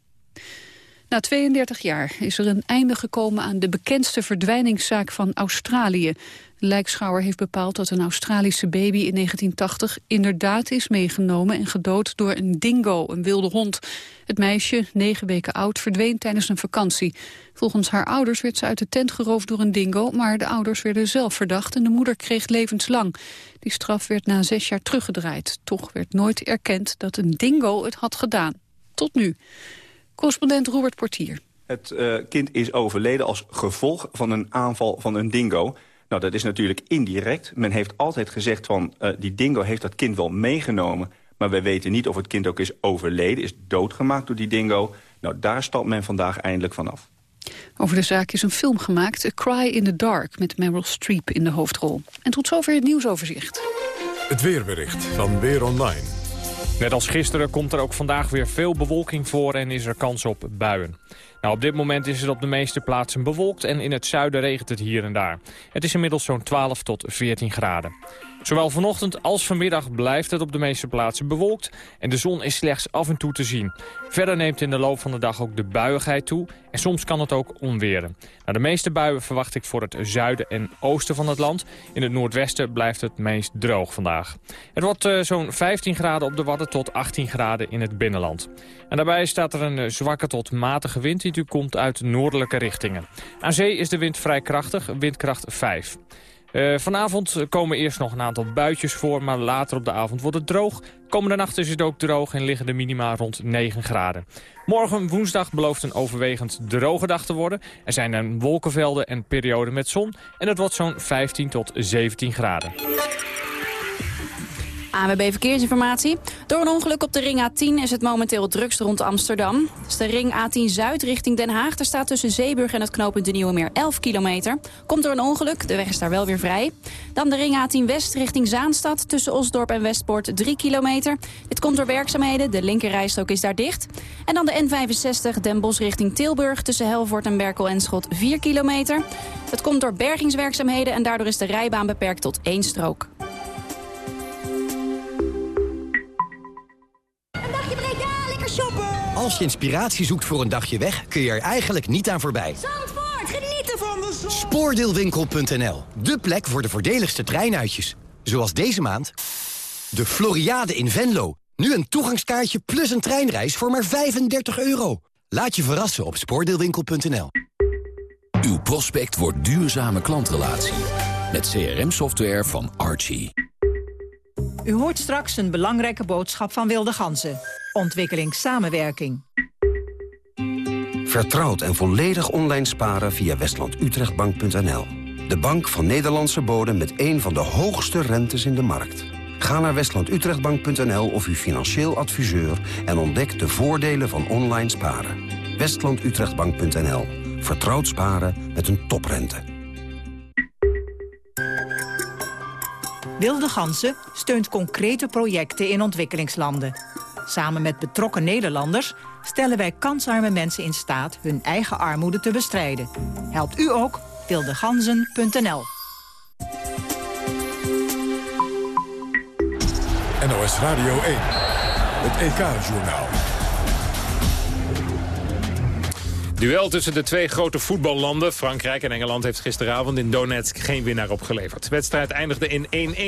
Speaker 2: Na 32 jaar is er een einde gekomen aan de bekendste verdwijningszaak van Australië. De lijkschouwer heeft bepaald dat een Australische baby in 1980 inderdaad is meegenomen en gedood door een dingo, een wilde hond. Het meisje, negen weken oud, verdween tijdens een vakantie. Volgens haar ouders werd ze uit de tent geroofd door een dingo, maar de ouders werden zelf verdacht en de moeder kreeg levenslang. Die straf werd na zes jaar teruggedraaid. Toch werd nooit erkend dat een dingo het had gedaan. Tot nu. Correspondent Robert Portier.
Speaker 29: Het uh, kind is overleden als gevolg van een aanval van een dingo. Nou, dat is natuurlijk indirect. Men heeft altijd gezegd van uh, die dingo heeft dat kind wel meegenomen... maar wij weten niet of het kind ook is overleden, is doodgemaakt door die dingo. Nou, daar stapt men vandaag eindelijk vanaf.
Speaker 2: Over de zaak is een film gemaakt, A Cry in the Dark... met Meryl Streep in de hoofdrol. En tot zover het nieuwsoverzicht.
Speaker 1: Het weerbericht van Weer Online.
Speaker 30: Net als gisteren komt er ook vandaag weer veel bewolking voor en is er kans op buien. Nou, op dit moment is het op de meeste plaatsen bewolkt en in het zuiden regent het hier en daar. Het is inmiddels zo'n 12 tot 14 graden. Zowel vanochtend als vanmiddag blijft het op de meeste plaatsen bewolkt... en de zon is slechts af en toe te zien. Verder neemt in de loop van de dag ook de buiigheid toe... en soms kan het ook onweren. Nou, de meeste buien verwacht ik voor het zuiden en oosten van het land. In het noordwesten blijft het meest droog vandaag. Het wordt uh, zo'n 15 graden op de Wadden tot 18 graden in het binnenland. En daarbij staat er een uh, zwakke tot matige wind die komt uit noordelijke richtingen. Aan zee is de wind vrij krachtig, windkracht 5. Uh, vanavond komen eerst nog een aantal buitjes voor, maar later op de avond wordt het droog. Komende nacht is het ook droog en liggen de minima rond 9 graden. Morgen woensdag belooft een overwegend droge dag te worden. Er zijn dan wolkenvelden en perioden met zon en het wordt zo'n 15 tot 17 graden.
Speaker 3: AWB Verkeersinformatie. Door een ongeluk op de ring A10 is het momenteel drukst rond Amsterdam. Dus de ring A10 Zuid richting Den Haag. Er staat tussen Zeeburg en het knooppunt de Nieuwe Meer 11 kilometer. Komt door een ongeluk, de weg is daar wel weer vrij. Dan de ring A10 West richting Zaanstad. Tussen Osdorp en Westpoort 3 kilometer. Dit komt door werkzaamheden, de linkerrijstrook is daar dicht. En dan de N65 Den Bosch richting Tilburg. Tussen Helvoort en Berkel en Schot 4 kilometer. Het komt door bergingswerkzaamheden en daardoor is de rijbaan beperkt tot één strook.
Speaker 7: Als je inspiratie zoekt voor een dagje weg, kun je er eigenlijk niet aan voorbij.
Speaker 31: Zandvoort, genieten van de zon!
Speaker 7: Spoordeelwinkel.nl, de plek voor de voordeligste treinuitjes. Zoals deze maand de Floriade in Venlo. Nu een toegangskaartje plus een treinreis voor maar 35 euro. Laat je verrassen op spoordeelwinkel.nl.
Speaker 4: Uw prospect wordt duurzame klantrelatie. Met CRM-software van Archie.
Speaker 32: U hoort straks een belangrijke boodschap van Wilde Ganzen. Ontwikkelingssamenwerking.
Speaker 29: Vertrouwd en volledig online sparen via westlandutrechtbank.nl. De bank van Nederlandse bodem met een van de hoogste rentes in de markt. Ga naar westlandutrechtbank.nl of uw financieel adviseur... en ontdek de voordelen van online sparen. westlandutrechtbank.nl. Vertrouwd sparen met een toprente.
Speaker 32: Wilde Gansen steunt concrete projecten in ontwikkelingslanden. Samen met betrokken Nederlanders stellen wij kansarme mensen in staat hun eigen armoede te bestrijden. Helpt u ook? wildeganzen.nl
Speaker 1: NOS Radio 1, het EK-journaal.
Speaker 10: Duel tussen de twee grote voetballanden, Frankrijk en Engeland... heeft gisteravond in Donetsk geen winnaar opgeleverd. De wedstrijd eindigde in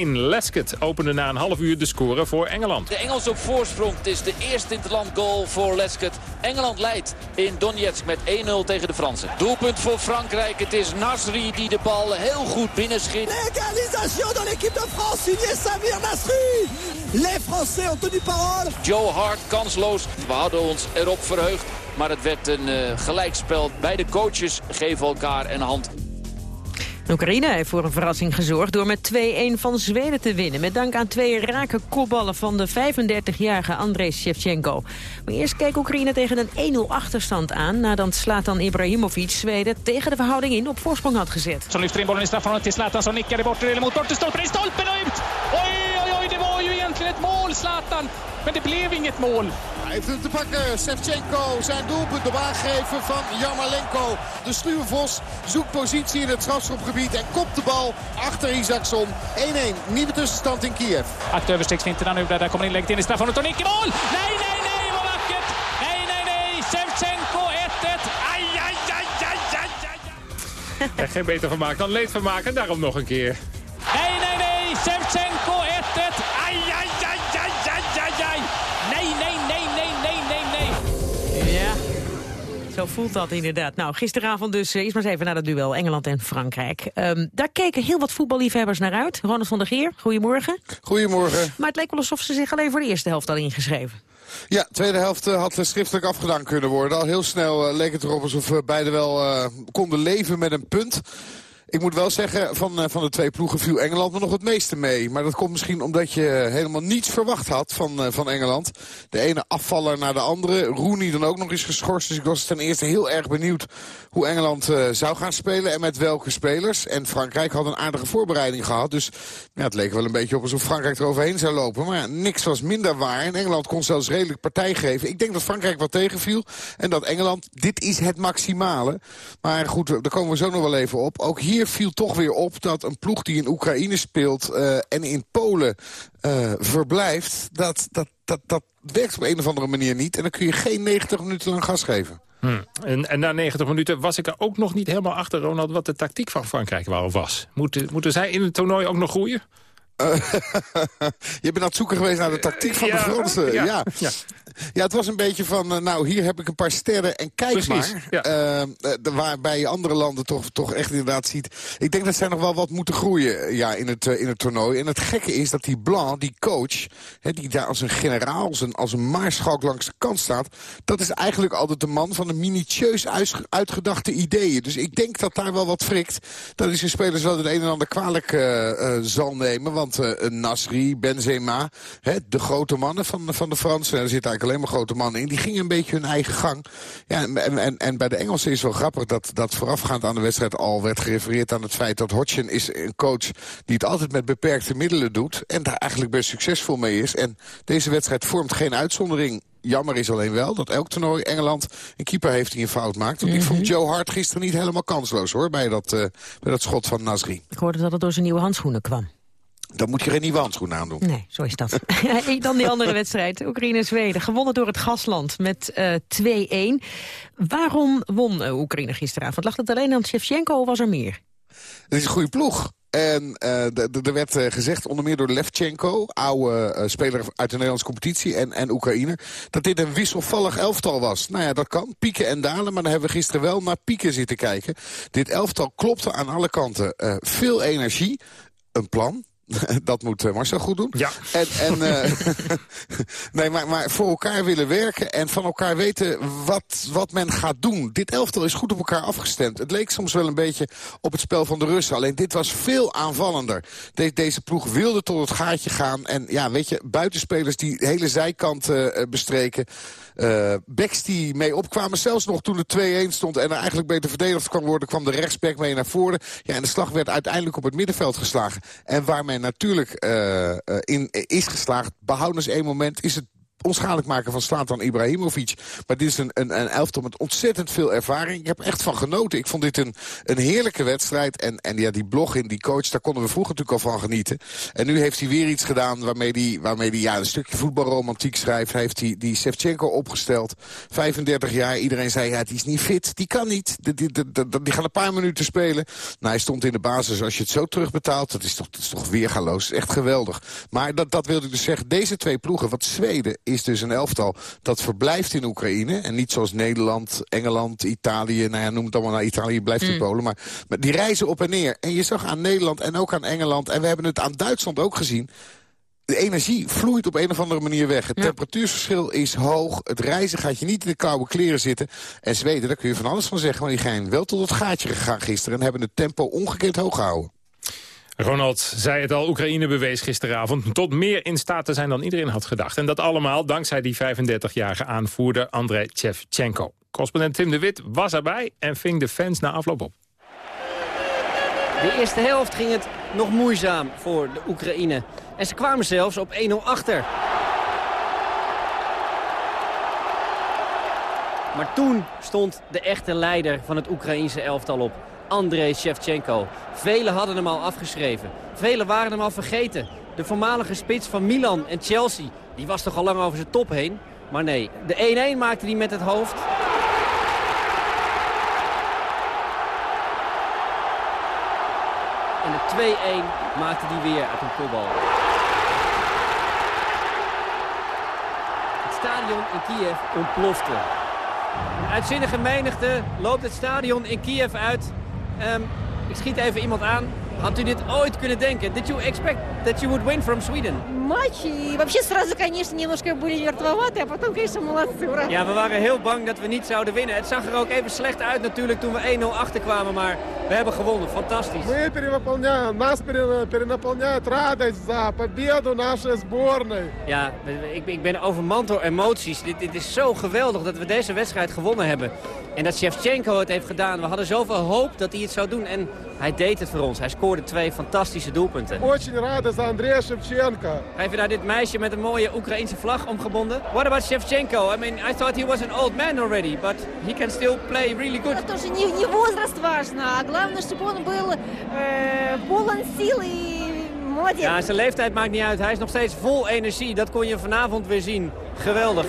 Speaker 10: 1-1. Lescott opende na een half uur de score voor Engeland.
Speaker 33: De Engels op voorsprong. Het is de eerste interland goal voor Lescott. Engeland leidt in Donetsk met 1-0 tegen de Fransen. Doelpunt voor Frankrijk. Het is Nasri die de bal heel goed binnenschiet.
Speaker 34: Legalisation dans l'équipe de France, signé Samir Nasri. Les Français ont tenu parole.
Speaker 33: Joe Hart kansloos. We hadden ons erop verheugd. Maar het werd een uh, gelijkspel. Beide coaches geven elkaar een hand.
Speaker 11: Oekraïne heeft voor een verrassing gezorgd door met 2-1 van Zweden te winnen. Met dank aan twee rake kopballen van de 35-jarige Andrei Shevchenko. Maar eerst keek Oekraïne tegen een 1-0 achterstand aan... nadat Zlatan Ibrahimovic Zweden tegen de verhouding in op voorsprong had gezet.
Speaker 35: Zo lyfter in bollen i straffområdet till Zlatan som nickar i bortre delen mot bortestolpen. I stolpen och ut! Oj, oj, oj, det var ju egentligen ett mål Zlatan. Maar det blev inget mål.
Speaker 36: Hij heeft het te pakken. Sevchenko zijn doelpunt op aangeven van Jarmalenko. De sluwe Vos zoekt positie in het strafschopgebied en kopt de bal achter Isaacson. 1-1. Nieuwe tussenstand in Kiev.
Speaker 35: Acht överstegsfinterna nu. Daar kommer inlägget in i. Och Nicke mål! Nej, nej, nej! Vad vackert! Nej, nej, nej! Sevchenko 1-1. Aj, aj, aj, aj, aj, aj.
Speaker 10: Er geen beter van maken dan leed van maken. Daarom nog een keer.
Speaker 11: Zo voelt dat inderdaad. Nou, gisteravond dus, uh, eerst maar eens even naar het duel Engeland en Frankrijk. Um, daar keken heel wat voetballiefhebbers naar uit. Ronald van der Geer, goedemorgen.
Speaker 37: Goedemorgen.
Speaker 11: Maar het leek wel alsof ze zich alleen voor de eerste helft hadden ingeschreven.
Speaker 37: Ja, tweede helft uh, had schriftelijk afgedaan kunnen worden. Al heel snel leek het erop alsof we beide wel konden leven met een punt. Ik moet wel zeggen, van, uh, van de twee ploegen viel Engeland me nog het meeste mee. Maar dat komt misschien omdat je helemaal niets verwacht had van, uh, van Engeland. De ene afvaller naar de andere. Rooney dan ook nog eens geschorst. Dus ik was ten eerste heel erg benieuwd hoe Engeland uh, zou gaan spelen en met welke spelers. En Frankrijk had een aardige voorbereiding gehad. Dus ja, het leek wel een beetje op alsof Frankrijk er overheen zou lopen. Maar ja, niks was minder waar. En Engeland kon zelfs redelijk partij geven. Ik denk dat Frankrijk wat tegenviel. En dat Engeland, dit is het maximale. Maar goed, daar komen we zo nog wel even op. Ook hier viel toch weer op dat een ploeg die in Oekraïne speelt uh, en in Polen uh, verblijft, dat, dat, dat, dat werkt op een of andere manier niet. En dan kun je geen 90 minuten lang gas geven.
Speaker 10: Hmm. En, en na 90 minuten was ik er ook nog niet helemaal achter, Ronald, wat de tactiek van Frankrijk wel was. Moeten, moeten zij in het toernooi ook nog groeien?
Speaker 37: Uh, je bent aan het zoeken geweest naar de tactiek van de Fransen.
Speaker 10: Ja,
Speaker 37: ja.
Speaker 10: ja.
Speaker 37: Ja, het was een beetje van, uh, nou, hier heb ik een paar sterren en kijk
Speaker 10: Precies,
Speaker 37: maar.
Speaker 10: ja.
Speaker 37: Uh, waarbij je andere landen toch, toch echt inderdaad ziet. Ik denk dat zij nog wel wat moeten groeien ja, in, het, in het toernooi. En het gekke is dat die Blanc, die coach, hè, die daar als een generaal, als een, als een maarschalk langs de kant staat... dat is eigenlijk altijd de man van de minutieus uitgedachte ideeën. Dus ik denk dat daar wel wat frikt. Dat is een spelers wel het een en ander kwalijk zal nemen. Want Nasri, Benzema, hè, de grote mannen van, van de Fransen... er zitten eigenlijk alleen maar grote mannen in... die gingen een beetje hun eigen gang. Ja, en, en, en bij de Engelsen is het wel grappig dat, dat voorafgaand aan de wedstrijd... al werd gerefereerd aan het feit dat Hodgson is een coach... die het altijd met beperkte middelen doet... en daar eigenlijk best succesvol mee is. En deze wedstrijd vormt geen uitzondering jammer is alleen wel dat elk toernooi Engeland een keeper heeft die een fout maakt. Want ik vond Joe Hart gisteren niet helemaal kansloos hoor, bij dat, uh, bij dat schot van Nasri.
Speaker 11: Ik hoorde dat het door zijn nieuwe handschoenen kwam.
Speaker 37: Dan moet je geen nieuwe handschoenen aandoen.
Speaker 11: Nee, zo is dat. Dan die andere wedstrijd, Oekraïne-Zweden. Gewonnen door het gasland met uh, 2-1. Waarom won uh, Oekraïne gisteravond? Lag het alleen aan Shevchenko of was er meer?
Speaker 37: Het is een goede ploeg. En uh, er werd uh, gezegd, onder meer door Levchenko, oude uh, speler uit de Nederlandse competitie en, en Oekraïne, dat dit een wisselvallig elftal was. Nou ja, dat kan, pieken en dalen, maar dan hebben we gisteren wel naar pieken zitten kijken. Dit elftal klopte aan alle kanten. veel energie, een plan, dat moet Marcel goed doen.
Speaker 10: Ja.
Speaker 37: En, en, uh, nee, maar, maar voor elkaar willen werken en van elkaar weten wat, wat men gaat doen. Dit elftal is goed op elkaar afgestemd. Het leek soms wel een beetje op het spel van de Russen. Alleen dit was veel aanvallender. De, deze ploeg wilde tot het gaatje gaan. En ja, weet je, buitenspelers die de hele zijkant uh, bestreken. Uh, backs die mee opkwamen. Zelfs nog toen het 2-1 stond en er eigenlijk beter verdedigd kan worden... kwam de rechtsback mee naar voren. Ja, en de slag werd uiteindelijk op het middenveld geslagen. En waar men natuurlijk uh, in is geslaagd, behoudens één moment... is het onschadelijk maken van Slatan Ibrahimovic. Maar dit is een, een, een elftal met ontzettend veel ervaring. Ik heb echt van genoten. Ik vond dit een, een heerlijke wedstrijd. En, en ja, die blog in die coach, daar konden we vroeger natuurlijk al van genieten. En nu heeft hij weer iets gedaan waarmee hij, waarmee hij ja, een stukje voetbalromantiek schrijft. Hij heeft die, die Shevchenko opgesteld. 35 jaar, iedereen zei, ja, die is niet fit. Die kan niet. Die, die, die, die, die gaan een paar minuten spelen. Nou, hij stond in de basis. Als je het zo terugbetaalt, dat is toch, dat is toch weergaloos. Echt geweldig. Maar dat, dat wilde ik dus zeggen. Deze twee ploegen, wat Zweden dus een elftal dat verblijft in Oekraïne. En niet zoals Nederland, Engeland, Italië. Nou ja, noem het allemaal naar Italië, blijft in
Speaker 11: Mm.
Speaker 37: Polen. Maar, maar die reizen op en neer. En je zag aan Nederland en ook aan Engeland. En we hebben het aan Duitsland ook gezien. De energie vloeit op een of andere manier weg. Het temperatuursverschil is hoog. Het reizen gaat je niet in de koude kleren zitten. En Zweden, daar kun je van alles van zeggen. Maar die zijn wel tot het gaatje gegaan gisteren. En hebben het tempo ongekend hoog gehouden.
Speaker 10: Ronald zei het al, Oekraïne bewees gisteravond tot meer in staat te zijn dan iedereen had gedacht. En dat allemaal dankzij die 35-jarige aanvoerder Andrei Shevchenko. Correspondent Tim de Wit was erbij en ving de fans na afloop op.
Speaker 38: De eerste helft ging het nog moeizaam voor de Oekraïne. En ze kwamen zelfs op 1-0 achter. Maar toen stond de echte leider van het Oekraïense elftal op. Andrei Shevchenko. Velen hadden hem al afgeschreven. Velen waren hem al vergeten. De voormalige spits van Milan en Chelsea. Die was toch al lang over zijn top heen? Maar nee, de 1-1 maakte hij met het hoofd. En de 2-1 maakte hij weer uit een kopbal. Het stadion in Kiev ontplofte. Een uitzinnige menigte loopt het stadion in Kiev uit. Um, ik schiet even iemand aan. Had u dit ooit kunnen denken? Did you expect that you would win from Sweden?
Speaker 25: матч. И вообще сразу, конечно, немножко были мертвоваты, а потом, конечно, молодцы. Ура.
Speaker 38: Ja, we waren heel bang dat we niet zouden winnen. Het zag er ook even slecht uit natuurlijk toen we 1-0 achterkwamen. Maar we hebben gewonnen. Fantastisch.
Speaker 39: Мы перевыполняем, нас пере- перенаполняет радость за победу нашей сборной.
Speaker 38: Ja, ik, ik ben overmand door emoties. Dit, dit is zo geweldig dat we deze wedstrijd gewonnen hebben. En dat Shevchenko het heeft gedaan. We hadden zoveel hoop dat hij het zou doen. En hij deed het voor ons. Hij scoorde twee fantastische doelpunten.
Speaker 39: Очень рады за Андрея Шевченко.
Speaker 38: Heeft je daar dit meisje met een mooie Oekraïense vlag omgebonden? What about Shevchenko? I mean, I thought he was an old man already, but he can still play really good.
Speaker 25: Это тоже не, не возраст важно, а главное, чтобы он был э, полон сил и молодец.
Speaker 38: Ja, zijn leeftijd maakt niet uit. Hij is nog steeds vol energie. Dat kon je vanavond weer zien. Geweldig.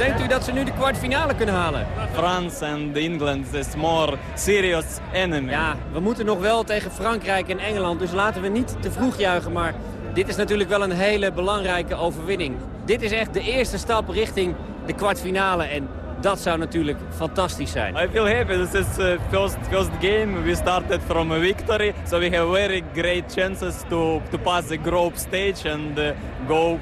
Speaker 38: Denkt u dat ze nu de kwartfinale kunnen halen?
Speaker 40: France and England is more serious enemy.
Speaker 38: Ja, we moeten nog wel tegen Frankrijk en Engeland. Dus laten we niet te vroeg juichen. Maar Dit is natuurlijk wel een hele belangrijke overwinning. Dit is echt de eerste stap richting de kwartfinale. En dat zou natuurlijk fantastisch zijn.
Speaker 40: I feel happy. This is uh, first first game. We started from a victory, so we have very great chances to to pass the group stage and uh, go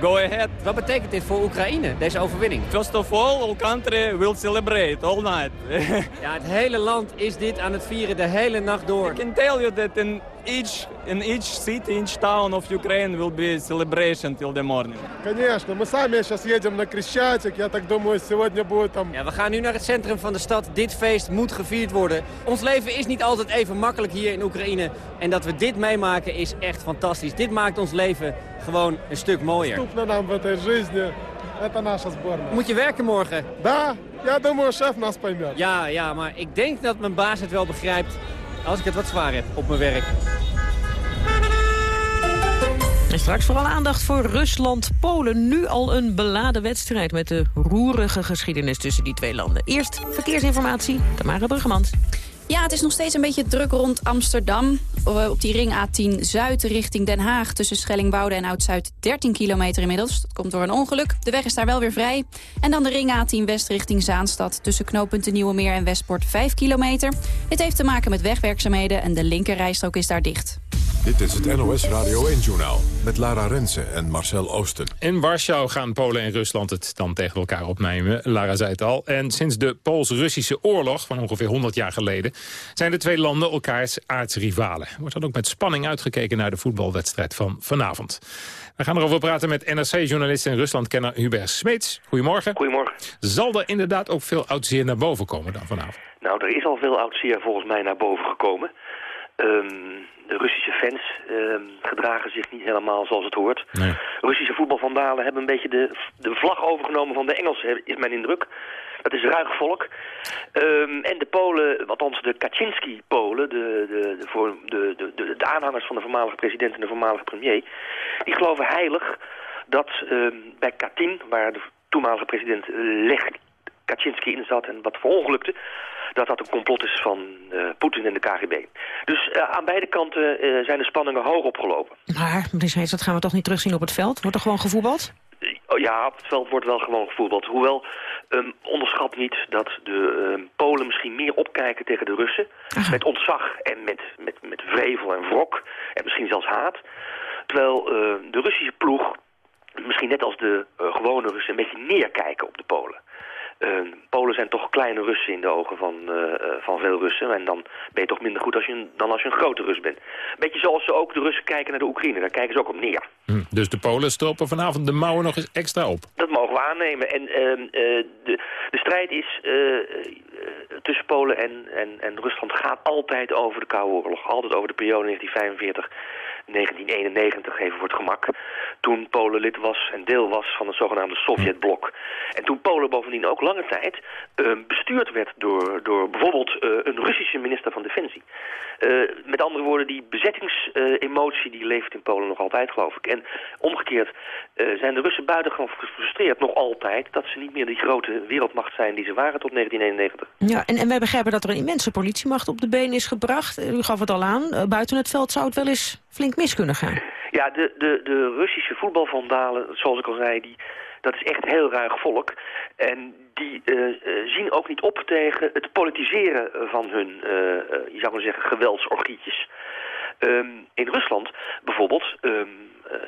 Speaker 40: go ahead.
Speaker 38: Wat betekent dit voor Oekraïne, deze overwinning?
Speaker 40: First of all, all country will celebrate all night.
Speaker 38: ja, het hele land is dit aan het vieren de hele nacht door.
Speaker 40: I can tell you that in each in each city, each town of Ukraine will be celebration till the morning.
Speaker 39: Конечно, мы сами сейчас едем на Крещатик. Я так думаю, сегодня будет там...
Speaker 38: Ja, we gaan nu naar het centrum van de stad. Dit feest moet gevierd worden. Ons leven is niet altijd even makkelijk hier in Oekraïne. En dat we dit meemaken is echt fantastisch. Dit maakt ons leven gewoon een stuk mooier.
Speaker 39: Доступно нам в этой жизни. Это наша сборная.
Speaker 38: Moet je werken morgen?
Speaker 39: Да, я думаю, шеф нас поймет.
Speaker 38: Ja, ja, maar ik denk dat mijn baas het wel begrijpt als ik het wat zwaar heb op mijn werk.
Speaker 11: En straks vooral aandacht voor Rusland-Polen. Nu al een beladen wedstrijd met de roerige geschiedenis tussen die twee landen. Eerst verkeersinformatie, Tamara Bruggemans.
Speaker 41: Ja, het is nog steeds een beetje druk rond Amsterdam. Op die ring A10 Zuid richting Den Haag... tussen Schellingwoude en Oud-Zuid 13 kilometer inmiddels. Dat komt door een ongeluk. De weg is daar wel weer vrij. En dan de ring A10 West richting Zaanstad... tussen knooppunten Nieuwe Meer en Westport 5 kilometer. Dit heeft te maken met wegwerkzaamheden... en de linkerrijstrook is daar dicht.
Speaker 1: Dit is het NOS Radio 1-journaal met Lara Rensen en Marcel Oosten.
Speaker 10: In Warschau gaan Polen en Rusland het dan tegen elkaar opnemen. Lara zei het al. En sinds de Pools-Russische oorlog van ongeveer 100 jaar geleden... zijn de twee landen elkaars aardsrivalen. Wordt dan ook met spanning uitgekeken naar de voetbalwedstrijd van vanavond. We gaan erover praten met NRC-journalist en Ruslandkenner Hubert Smeets. Goedemorgen.
Speaker 42: Goedemorgen.
Speaker 10: Zal er inderdaad ook veel oud-zeer naar boven komen dan vanavond?
Speaker 42: Nou, er is al veel oud-zeer volgens mij naar boven gekomen. Ehm, de Russische fans ehm, gedragen zich niet helemaal zoals het hoort.
Speaker 10: Nee.
Speaker 42: Russische voetbalvandalen hebben een beetje de, de vlag overgenomen van de Engelsen, is mijn indruk. Dat is ruig volk. Ehm, en de Polen, althans de Kaczynski-Polen, de, de, de, voor- de, de, de, de aanhangers van de voormalige president en de voormalige premier, die geloven heilig dat ehm, bij Katyn, waar de toenmalige president eh, Lech Kaczynski in zat en wat verongelukte, dat dat een complot is van eh, Poetin en de KGB. Dus eh, aan beide kanten eh, zijn de spanningen hoog opgelopen.
Speaker 11: Maar, meneer Smeets, dat gaan we toch niet terugzien op het veld? Wordt er gewoon gevoetbald?
Speaker 42: Ja, op het veld wordt wel gewoon gevoetbald. Hoewel, ehm, onderschat niet dat de ehm, Polen misschien meer opkijken tegen de Russen. Met ontzag en met, met, met vrevel en wrok. En misschien zelfs haat. Terwijl de Russische ploeg, misschien net als de gewone Russen, een beetje neerkijken op de Polen. Ehm, Polen zijn toch kleine Russen in de ogen van, eh, eh, van veel Russen. En dan ben je toch minder goed als je, dan als je een grote Rus bent. Beetje zoals ze ook de Russen kijken naar de Oekraïne. Daar kijken ze ook op neer.
Speaker 10: Hm, Dus de Polen stropen vanavond de mouwen nog eens extra op.
Speaker 42: Dat mogen we aannemen. En ehm, eh, de, de strijd is tussen Polen en, en, en Rusland gaat altijd over de Koude Oorlog. Altijd over de periode 1945. 1991, even voor het gemak. Toen Polen lid was en deel was van het zogenaamde Sovjetblok. En toen Polen bovendien ook lange tijd eh, bestuurd werd door, door bijvoorbeeld eh, een Russische minister van Defensie. Eh, met andere woorden, die bezettingsemotie die leeft in Polen nog altijd, geloof ik. En omgekeerd eh, zijn de Russen buitengewoon gefrustreerd, nog altijd, dat ze niet meer die grote wereldmacht zijn die ze waren tot 1991.
Speaker 11: Ja, en, en wij begrijpen dat er een immense politiemacht op de been is gebracht. U gaf het al aan, buiten het veld zou het wel eens flink mis kunnen gaan.
Speaker 42: Ja, de, de, de Russische voetbalvandalen, zoals ik al zei, die, dat is echt heel ruig volk. En die eh, eh, zien ook niet op tegen het politiseren van hun, eh, je zou maar zeggen, geweldsorgietjes. Ehm, in Rusland bijvoorbeeld ehm, eh,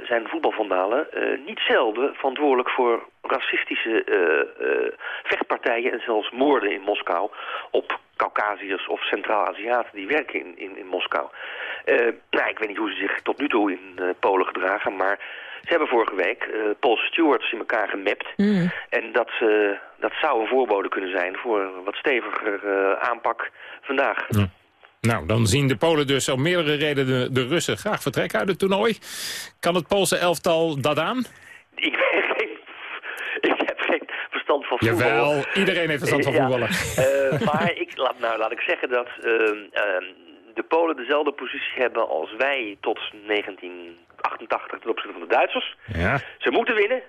Speaker 42: zijn voetbalvandalen eh, niet zelden verantwoordelijk voor racistische eh, eh, vechtpartijen en zelfs moorden in Moskou op Caucasiërs of Centraal-Aziaten die werken in, in, in Moskou. Eh, nou, ik weet niet hoe ze zich tot nu toe in eh, Polen gedragen, maar ze hebben vorige week eh Poolse stewards in elkaar gemapt. En dat, eh, dat zou een voorbode kunnen zijn voor een wat steviger eh, aanpak vandaag.
Speaker 10: Nou, dan zien de Polen dus om meerdere redenen de Russen graag vertrekken uit het toernooi. Kan het Poolse elftal dat aan?
Speaker 42: Ik, ben geen, ik heb geen verstand van voetbal.
Speaker 10: Jawel, iedereen heeft verstand van
Speaker 42: Ja,
Speaker 10: voetballen.
Speaker 42: eh, maar ik, laat, nou, laat ik zeggen dat ehm, ehm, de Polen dezelfde positie hebben als wij tot 1988 ten opzichte van de Duitsers.
Speaker 10: Ja.
Speaker 42: Ze moeten winnen.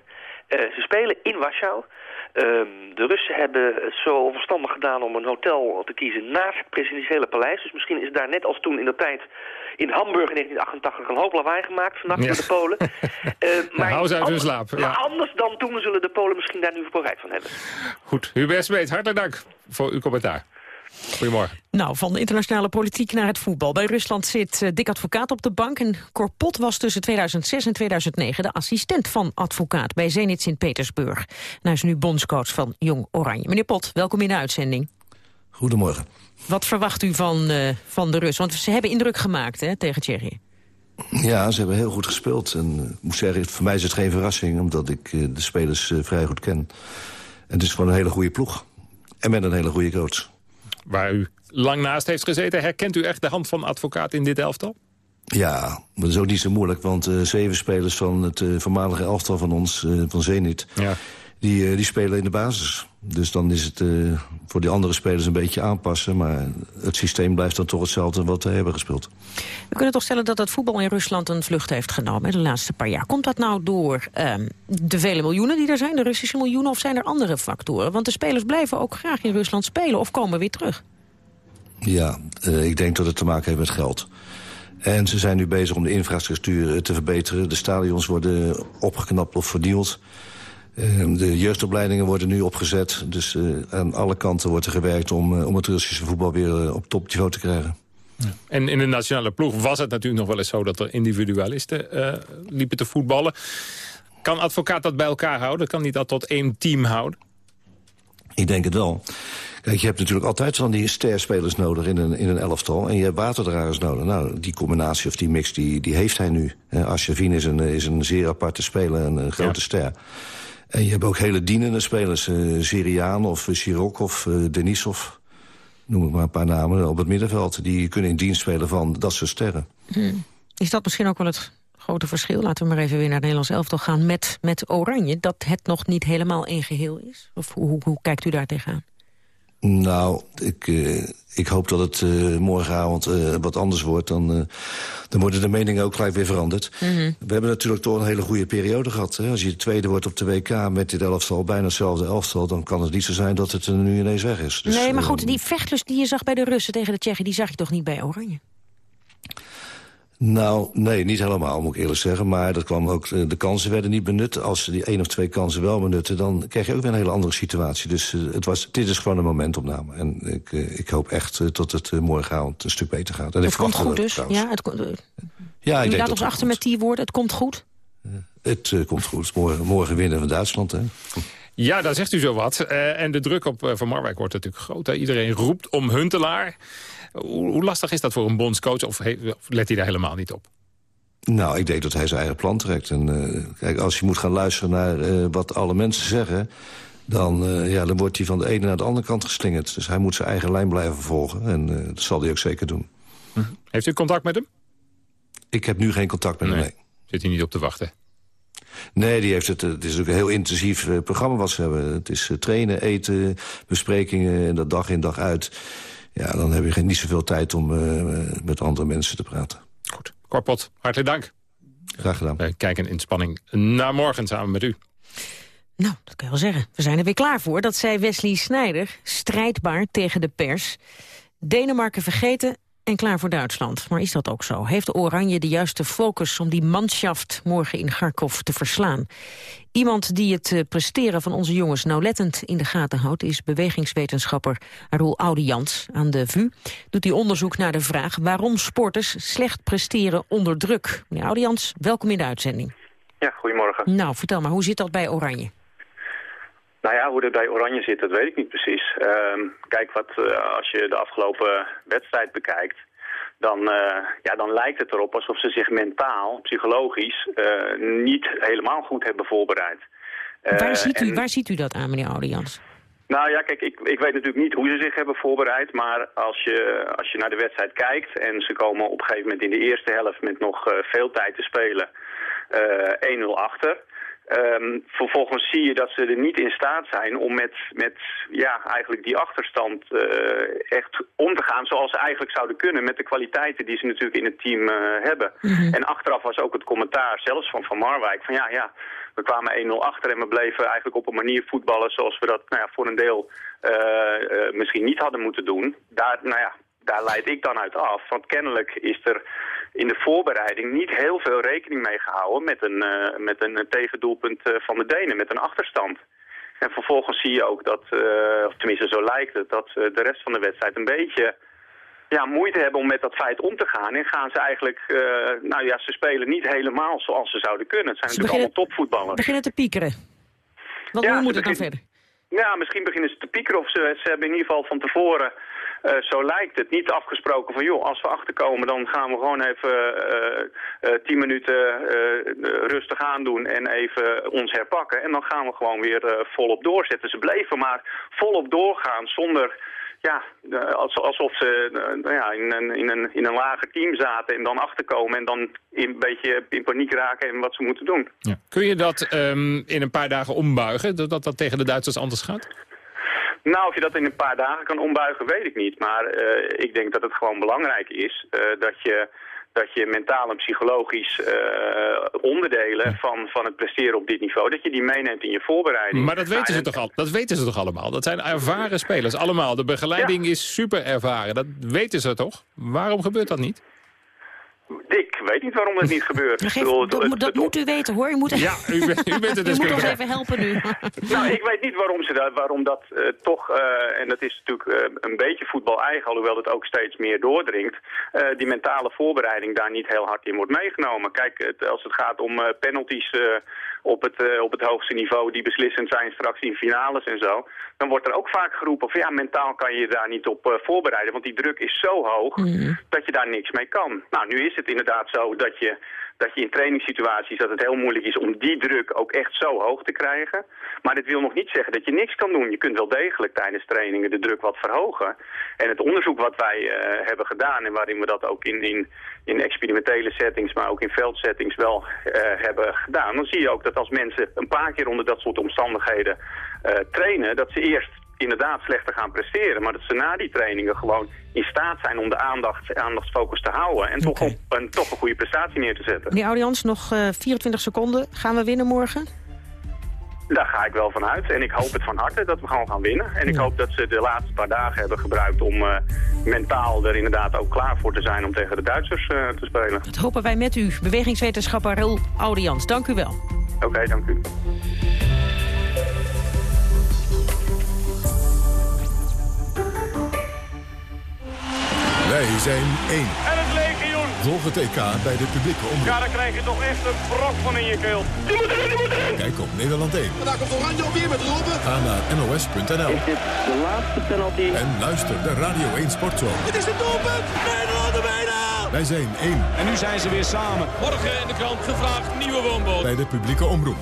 Speaker 42: Eh, ze spelen in Warschau. Ehm, de Russen hebben het zo verstandig gedaan om een hotel te kiezen naast het presidentiële paleis. Dus misschien is daar net als toen in de tijd in Hamburg in 1988 een hoop lawaai gemaakt vannacht door de Polen. Uh,
Speaker 10: maar hou ze uit hun slaap. Ja.
Speaker 42: Maar anders dan toen zullen de Polen misschien daar nu vooruit van hebben.
Speaker 10: Goed, Hubert Smeet, hartelijk dank voor uw commentaar. Goedemorgen.
Speaker 11: Nou, van de internationale politiek naar het voetbal. Bij Rusland zit uh, Dick Advocaat op de bank. En Korpot was tussen 2006 en 2009 de assistent van advocaat bij Zenit Sint-Petersburg. En hij is nu bondscoach van Jong Oranje. Meneer Pot, welkom in de uitzending.
Speaker 43: Goedemorgen.
Speaker 11: Wat verwacht u van, uh, van de Rus? Want ze hebben indruk gemaakt hè, tegen Tsjechië.
Speaker 43: Ja, ze hebben heel goed gespeeld. En uh, ik moet zeggen, voor mij is het geen verrassing... omdat ik uh, de spelers vrij goed ken. En het is gewoon een hele goede ploeg. En met een hele goede coach
Speaker 10: waar u lang naast heeft gezeten. Herkent u echt de hand van advocaat in dit elftal?
Speaker 43: Ja, maar dat is ook niet zo moeilijk, want uh, zeven spelers van het uh, voormalige elftal van ons, uh, van Zenit, ja. Die, die spelen in de basis. Dus dan is het voor die andere spelers een beetje aanpassen, maar het systeem blijft dan toch hetzelfde wat we hebben gespeeld.
Speaker 11: We kunnen toch stellen dat het voetbal in Rusland een vlucht heeft genomen de laatste paar jaar. Komt dat nou door ehm, de vele miljoenen die er zijn, de Russische miljoenen, of zijn er andere factoren? Want de spelers blijven ook graag in Rusland spelen of komen weer terug.
Speaker 43: Ja, ik denk dat het te maken heeft met geld. En ze zijn nu bezig om de infrastructuur te verbeteren. De stadions worden opgeknapt of vernieuwd. De jeugdopleidingen worden nu opgezet. Dus aan alle kanten wordt er gewerkt om, om het Russische voetbal weer op topniveau te krijgen.
Speaker 10: Ja. En in de nationale ploeg was het natuurlijk nog wel eens zo... dat er individualisten uh, liepen te voetballen. Kan advocaat dat bij elkaar houden? Kan hij dat tot één team houden?
Speaker 43: Ik denk het wel. Kijk, je hebt natuurlijk altijd van die sterspelers nodig in een, in een elftal. En je hebt waterdragers nodig. Nou, die combinatie of die mix, die, die heeft hij nu. Asjavin is een, is een zeer aparte speler, een, een grote ja. ster. En je hebt ook hele dienende spelers. Uh, Siriaan of Sirok of uh, Denisov. Noem ik maar een paar namen op het middenveld. Die kunnen in dienst spelen van dat soort sterren.
Speaker 11: Hmm. Is dat misschien ook wel het grote verschil? Laten we maar even weer naar het Nederlands elftal gaan met, met Oranje. Dat het nog niet helemaal één geheel is? Of hoe, hoe, hoe kijkt u daar tegenaan?
Speaker 43: Nou, ik, ik hoop dat het uh, morgenavond uh, wat anders wordt. Dan, dan worden de meningen ook gelijk weer veranderd. Mm -hmm. We hebben natuurlijk toch een hele goede periode gehad. Hè? Als je tweede wordt op de WK met dit elftal, bijna hetzelfde elftal... dan kan het niet zo zijn dat het er nu ineens weg is.
Speaker 11: Dus, nee, maar goed, die vechtlust die je zag bij de Russen tegen de Tsjechen... die zag je toch niet bij Oranje?
Speaker 43: Nou, nee, niet helemaal, moet ik eerlijk zeggen. Maar dat kwam ook, de kansen werden niet benut. Als ze die één of twee kansen wel benutten... dan krijg je ook weer een hele andere situatie. Dus uh, het was, dit is gewoon een momentopname. En ik, uh, ik hoop echt uh, dat het morgenavond een stuk beter gaat. En
Speaker 11: het komt goed dus? Ja, het, ja, ik U laat ons achter met die woorden, het komt goed?
Speaker 43: het komt goed. Morgen, morgen winnen van Duitsland, hè?
Speaker 10: Ja, daar zegt u zo wat. en de druk op Van Marwijk wordt natuurlijk groot. Hè? Iedereen roept om Huntelaar... Hoe, hoe, lastig is dat voor een bondscoach of, of let hij daar helemaal niet op?
Speaker 43: Nou, ik denk dat hij zijn eigen plan trekt. En uh, kijk, als je moet gaan luisteren naar uh, wat alle mensen zeggen... Dan, uh, ja, dan wordt hij van de ene naar de andere kant geslingerd. Dus hij moet zijn eigen lijn blijven volgen. En dat zal hij ook zeker doen.
Speaker 10: Hm. Heeft u contact met hem?
Speaker 43: Ik heb nu geen contact met
Speaker 10: nee.
Speaker 43: hem, nee.
Speaker 10: Zit hij niet op te wachten?
Speaker 43: Nee, die heeft het, het is ook een heel intensief programma wat ze hebben. Het is trainen, eten, besprekingen en dat dag in dag uit... Ja, dan heb je geen, niet zoveel tijd om uh, met andere mensen te praten.
Speaker 10: Goed. Korpot, hartelijk dank.
Speaker 43: Graag gedaan.
Speaker 10: Wij kijken in spanning naar morgen samen met u.
Speaker 11: Nou, dat kan je wel zeggen. We zijn er weer klaar voor. Dat zei Wesley Snijder, strijdbaar tegen de pers. Denemarken vergeten en klaar voor Duitsland. Maar is dat ook zo? Heeft Oranje de juiste focus om die manschaft morgen in Kharkov te verslaan? Iemand die het eh, presteren van onze jongens nauwlettend in de gaten houdt... is bewegingswetenschapper Roel Audijans aan de VU. Doet hij onderzoek naar de vraag waarom sporters slecht presteren onder druk. Meneer Audijans, welkom in de uitzending.
Speaker 44: Ja, goedemorgen.
Speaker 11: Nou, vertel maar, hoe zit dat bij Oranje?
Speaker 44: Nou ja, hoe dat bij Oranje zit, dat weet ik niet precies. Uh, kijk, wat, uh, als je de afgelopen wedstrijd bekijkt... Dan, uh, ja, dan lijkt het erop alsof ze zich mentaal, psychologisch... Uh, niet helemaal goed hebben voorbereid.
Speaker 11: waar, ziet u, waar ziet u dat aan, meneer Audijans?
Speaker 44: Nou ja, kijk, ik, ik weet natuurlijk niet hoe ze zich hebben voorbereid. Maar als je, als je naar de wedstrijd kijkt en ze komen op een gegeven moment in de eerste helft met nog veel tijd te spelen... 1-0 achter... Um, vervolgens zie je dat ze er niet in staat zijn om met, met ja, eigenlijk die achterstand uh, echt om te gaan zoals ze eigenlijk zouden kunnen met de kwaliteiten die ze natuurlijk in het team uh, hebben. Mm -hmm. En achteraf was ook het commentaar zelfs van Van Marwijk van ja, ja, we kwamen 1-0 achter en we bleven eigenlijk op een manier voetballen zoals we dat nou ja, voor een deel uh, misschien niet hadden moeten doen. Daar, nou ja, daar leid ik dan uit af. Want kennelijk is er in de voorbereiding niet heel veel rekening mee gehouden met een, uh, met een tegendoelpunt van de Denen, met een achterstand. En vervolgens zie je ook dat, uh, of tenminste zo lijkt het, dat de rest van de wedstrijd een beetje ja, moeite hebben om met dat feit om te gaan. En gaan ze eigenlijk, uh, nou ja, ze spelen niet helemaal zoals ze zouden kunnen. Het zijn
Speaker 11: ze
Speaker 44: natuurlijk allemaal topvoetballers.
Speaker 11: beginnen te piekeren. Ja, hoe moet het dan verder?
Speaker 44: Ja, misschien beginnen ze te piekeren of ze, ze hebben in ieder geval van tevoren... Uh, zo lijkt het. Niet afgesproken van, joh, als we achterkomen, dan gaan we gewoon even uh, uh, tien minuten rustig aandoen en even ons herpakken. En dan gaan we gewoon weer volop doorzetten. Ze bleven maar volop doorgaan zonder ja, alsof ze nou ja, in, een, in, een, in een lager team zaten en dan achterkomen en dan een beetje in paniek raken in wat ze moeten doen.
Speaker 10: Ja. Kun je dat um, in een paar dagen ombuigen, dat dat tegen de Duitsers anders gaat?
Speaker 44: Nou, of je dat in een paar dagen kan ombuigen, weet ik niet. Maar uh, ik denk dat het gewoon belangrijk is uh, dat je dat je mentaal en psychologisch uh, onderdelen van, van het presteren op dit niveau, dat je die meeneemt in je voorbereiding.
Speaker 10: Maar dat weten, ze toch al, dat weten ze toch allemaal? Dat zijn ervaren spelers, allemaal. De begeleiding ja. is super ervaren, dat weten ze toch? Waarom gebeurt dat niet?
Speaker 44: Ik weet niet waarom dat niet gebeurt.
Speaker 11: Geef, bedoel, dat, het, dat het, moet u weten hoor. U moet,
Speaker 10: ja, u, u bent het dus.
Speaker 11: u moet ons even helpen nu.
Speaker 44: nou, ik weet niet waarom, ze dat, waarom dat uh, toch, uh, en dat is natuurlijk uh, een beetje voetbal eigen, alhoewel het ook steeds meer doordringt, die mentale voorbereiding daar niet heel hard in wordt meegenomen. Kijk, het, als het gaat om penalties op het, op het hoogste niveau die beslissend zijn straks in finales en zo, dan wordt er ook vaak geroepen van ja, mentaal kan je daar niet op voorbereiden, want die druk is zo hoog mm. dat je daar niks mee kan. Nou, nu is het inderdaad zo dat je, dat je in trainingssituaties dat het heel moeilijk is om die druk ook echt zo hoog te krijgen. Maar dit wil nog niet zeggen dat je niks kan doen. Je kunt wel degelijk tijdens trainingen de druk wat verhogen. En het onderzoek wat wij uh, hebben gedaan en waarin we dat ook in, in, experimentele settings, maar ook in veldsettings wel uh, hebben gedaan. Dan zie je ook dat als mensen een paar keer onder dat soort omstandigheden uh, trainen, dat ze eerst inderdaad slechter gaan presteren. Maar dat ze na die trainingen gewoon in staat zijn om de aandacht, aandachtsfocus te houden. En okay. toch, op, een, toch een goede prestatie neer te zetten.
Speaker 11: Meneer Audians, nog uh, 24 seconden. Gaan we winnen morgen?
Speaker 44: Daar ga ik wel van uit. En ik hoop het van harte dat we gewoon gaan winnen. En ik hoop dat ze de laatste paar dagen hebben gebruikt om uh, mentaal er inderdaad ook klaar voor te zijn om tegen de Duitsers uh, te spelen.
Speaker 11: Dat hopen wij met u. Bewegingswetenschapper Raoul Audians. Dank u wel.
Speaker 44: Oké, okay, dank u.
Speaker 1: Wij zijn één.
Speaker 32: En het legioen.
Speaker 1: Volg het EK bij de publieke omroep.
Speaker 32: Ja, dan krijg je toch echt een brok van in je keel. Die moet erin, die moet erin.
Speaker 1: Kijk op Nederland 1.
Speaker 32: En daar komt Oranje alweer met Robben.
Speaker 1: Ga naar nos.nl.
Speaker 45: Is dit de laatste penalty?
Speaker 1: En luister de Radio 1 Sportshow.
Speaker 32: Het is de doelpunt. Nederland er bijna.
Speaker 1: Wij zijn één.
Speaker 32: En nu zijn ze weer samen.
Speaker 46: Morgen in de krant gevraagd nieuwe woonboot.
Speaker 1: Bij de publieke omroep.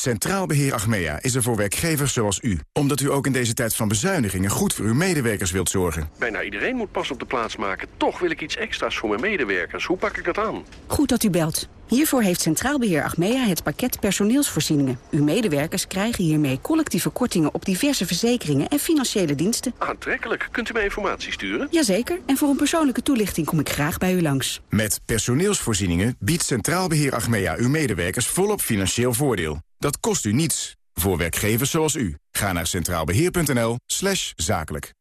Speaker 47: Centraal Beheer Achmea is er voor werkgevers zoals u. Omdat u ook in deze tijd van bezuinigingen goed voor uw medewerkers wilt zorgen.
Speaker 29: Bijna iedereen moet pas op de plaats maken. Toch wil ik iets extra's voor mijn medewerkers. Hoe pak ik dat aan?
Speaker 9: Goed dat u belt. Hiervoor heeft Centraal Beheer Achmea het pakket personeelsvoorzieningen. Uw medewerkers krijgen hiermee collectieve kortingen op diverse verzekeringen en financiële diensten.
Speaker 29: Aantrekkelijk. Kunt u mij informatie sturen?
Speaker 9: Jazeker. En voor een persoonlijke toelichting kom ik graag bij u langs.
Speaker 47: Met personeelsvoorzieningen biedt Centraal Beheer Achmea uw medewerkers volop financieel voordeel. Dat kost u niets. Voor werkgevers zoals u. Ga naar centraalbeheer.nl slash zakelijk.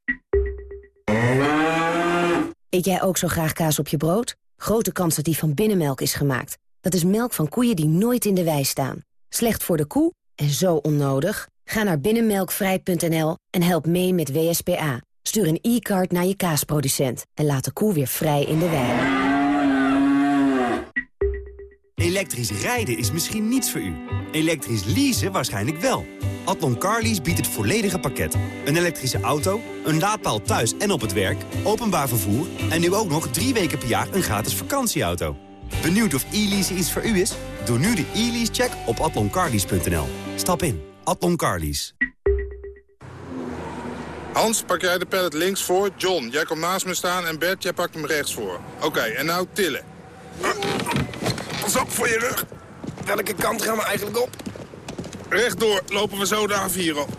Speaker 48: Eet jij ook zo graag kaas op je brood? Grote kans dat die van binnenmelk is gemaakt. Dat is melk van koeien die nooit in de wei staan. Slecht voor de koe en zo onnodig? Ga naar binnenmelkvrij.nl en help mee met WSPA. Stuur een e-card naar je kaasproducent en laat de koe weer vrij in de wei.
Speaker 7: Elektrisch rijden is misschien niets voor u. Elektrisch leasen waarschijnlijk wel. Adlon Carlease biedt het volledige pakket. Een elektrische auto, een laadpaal thuis en op het werk, openbaar vervoer... en nu ook nog drie weken per jaar een gratis vakantieauto. Benieuwd of e-lease iets voor u is? Doe nu de e-lease-check op atloncarlease.nl. Stap in. Adlon Carlease.
Speaker 32: Hans, pak jij de pallet links voor. John, jij komt naast me staan. En Bert, jij pakt hem rechts voor. Oké, en nou tillen.
Speaker 49: Pas op voor je rug. Welke kant gaan we eigenlijk op?
Speaker 32: Rechtdoor lopen we zo de A4 op.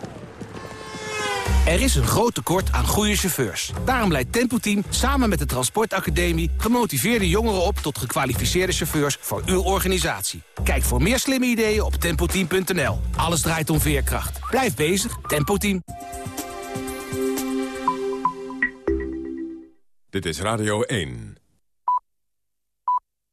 Speaker 4: Er is een groot tekort aan goede chauffeurs. Daarom leidt Tempo Team samen met de Transportacademie... gemotiveerde jongeren op tot gekwalificeerde chauffeurs voor uw organisatie. Kijk voor meer slimme ideeën op tempoteam.nl. Alles draait om veerkracht. Blijf bezig, Tempo Team.
Speaker 1: Dit is Radio 1.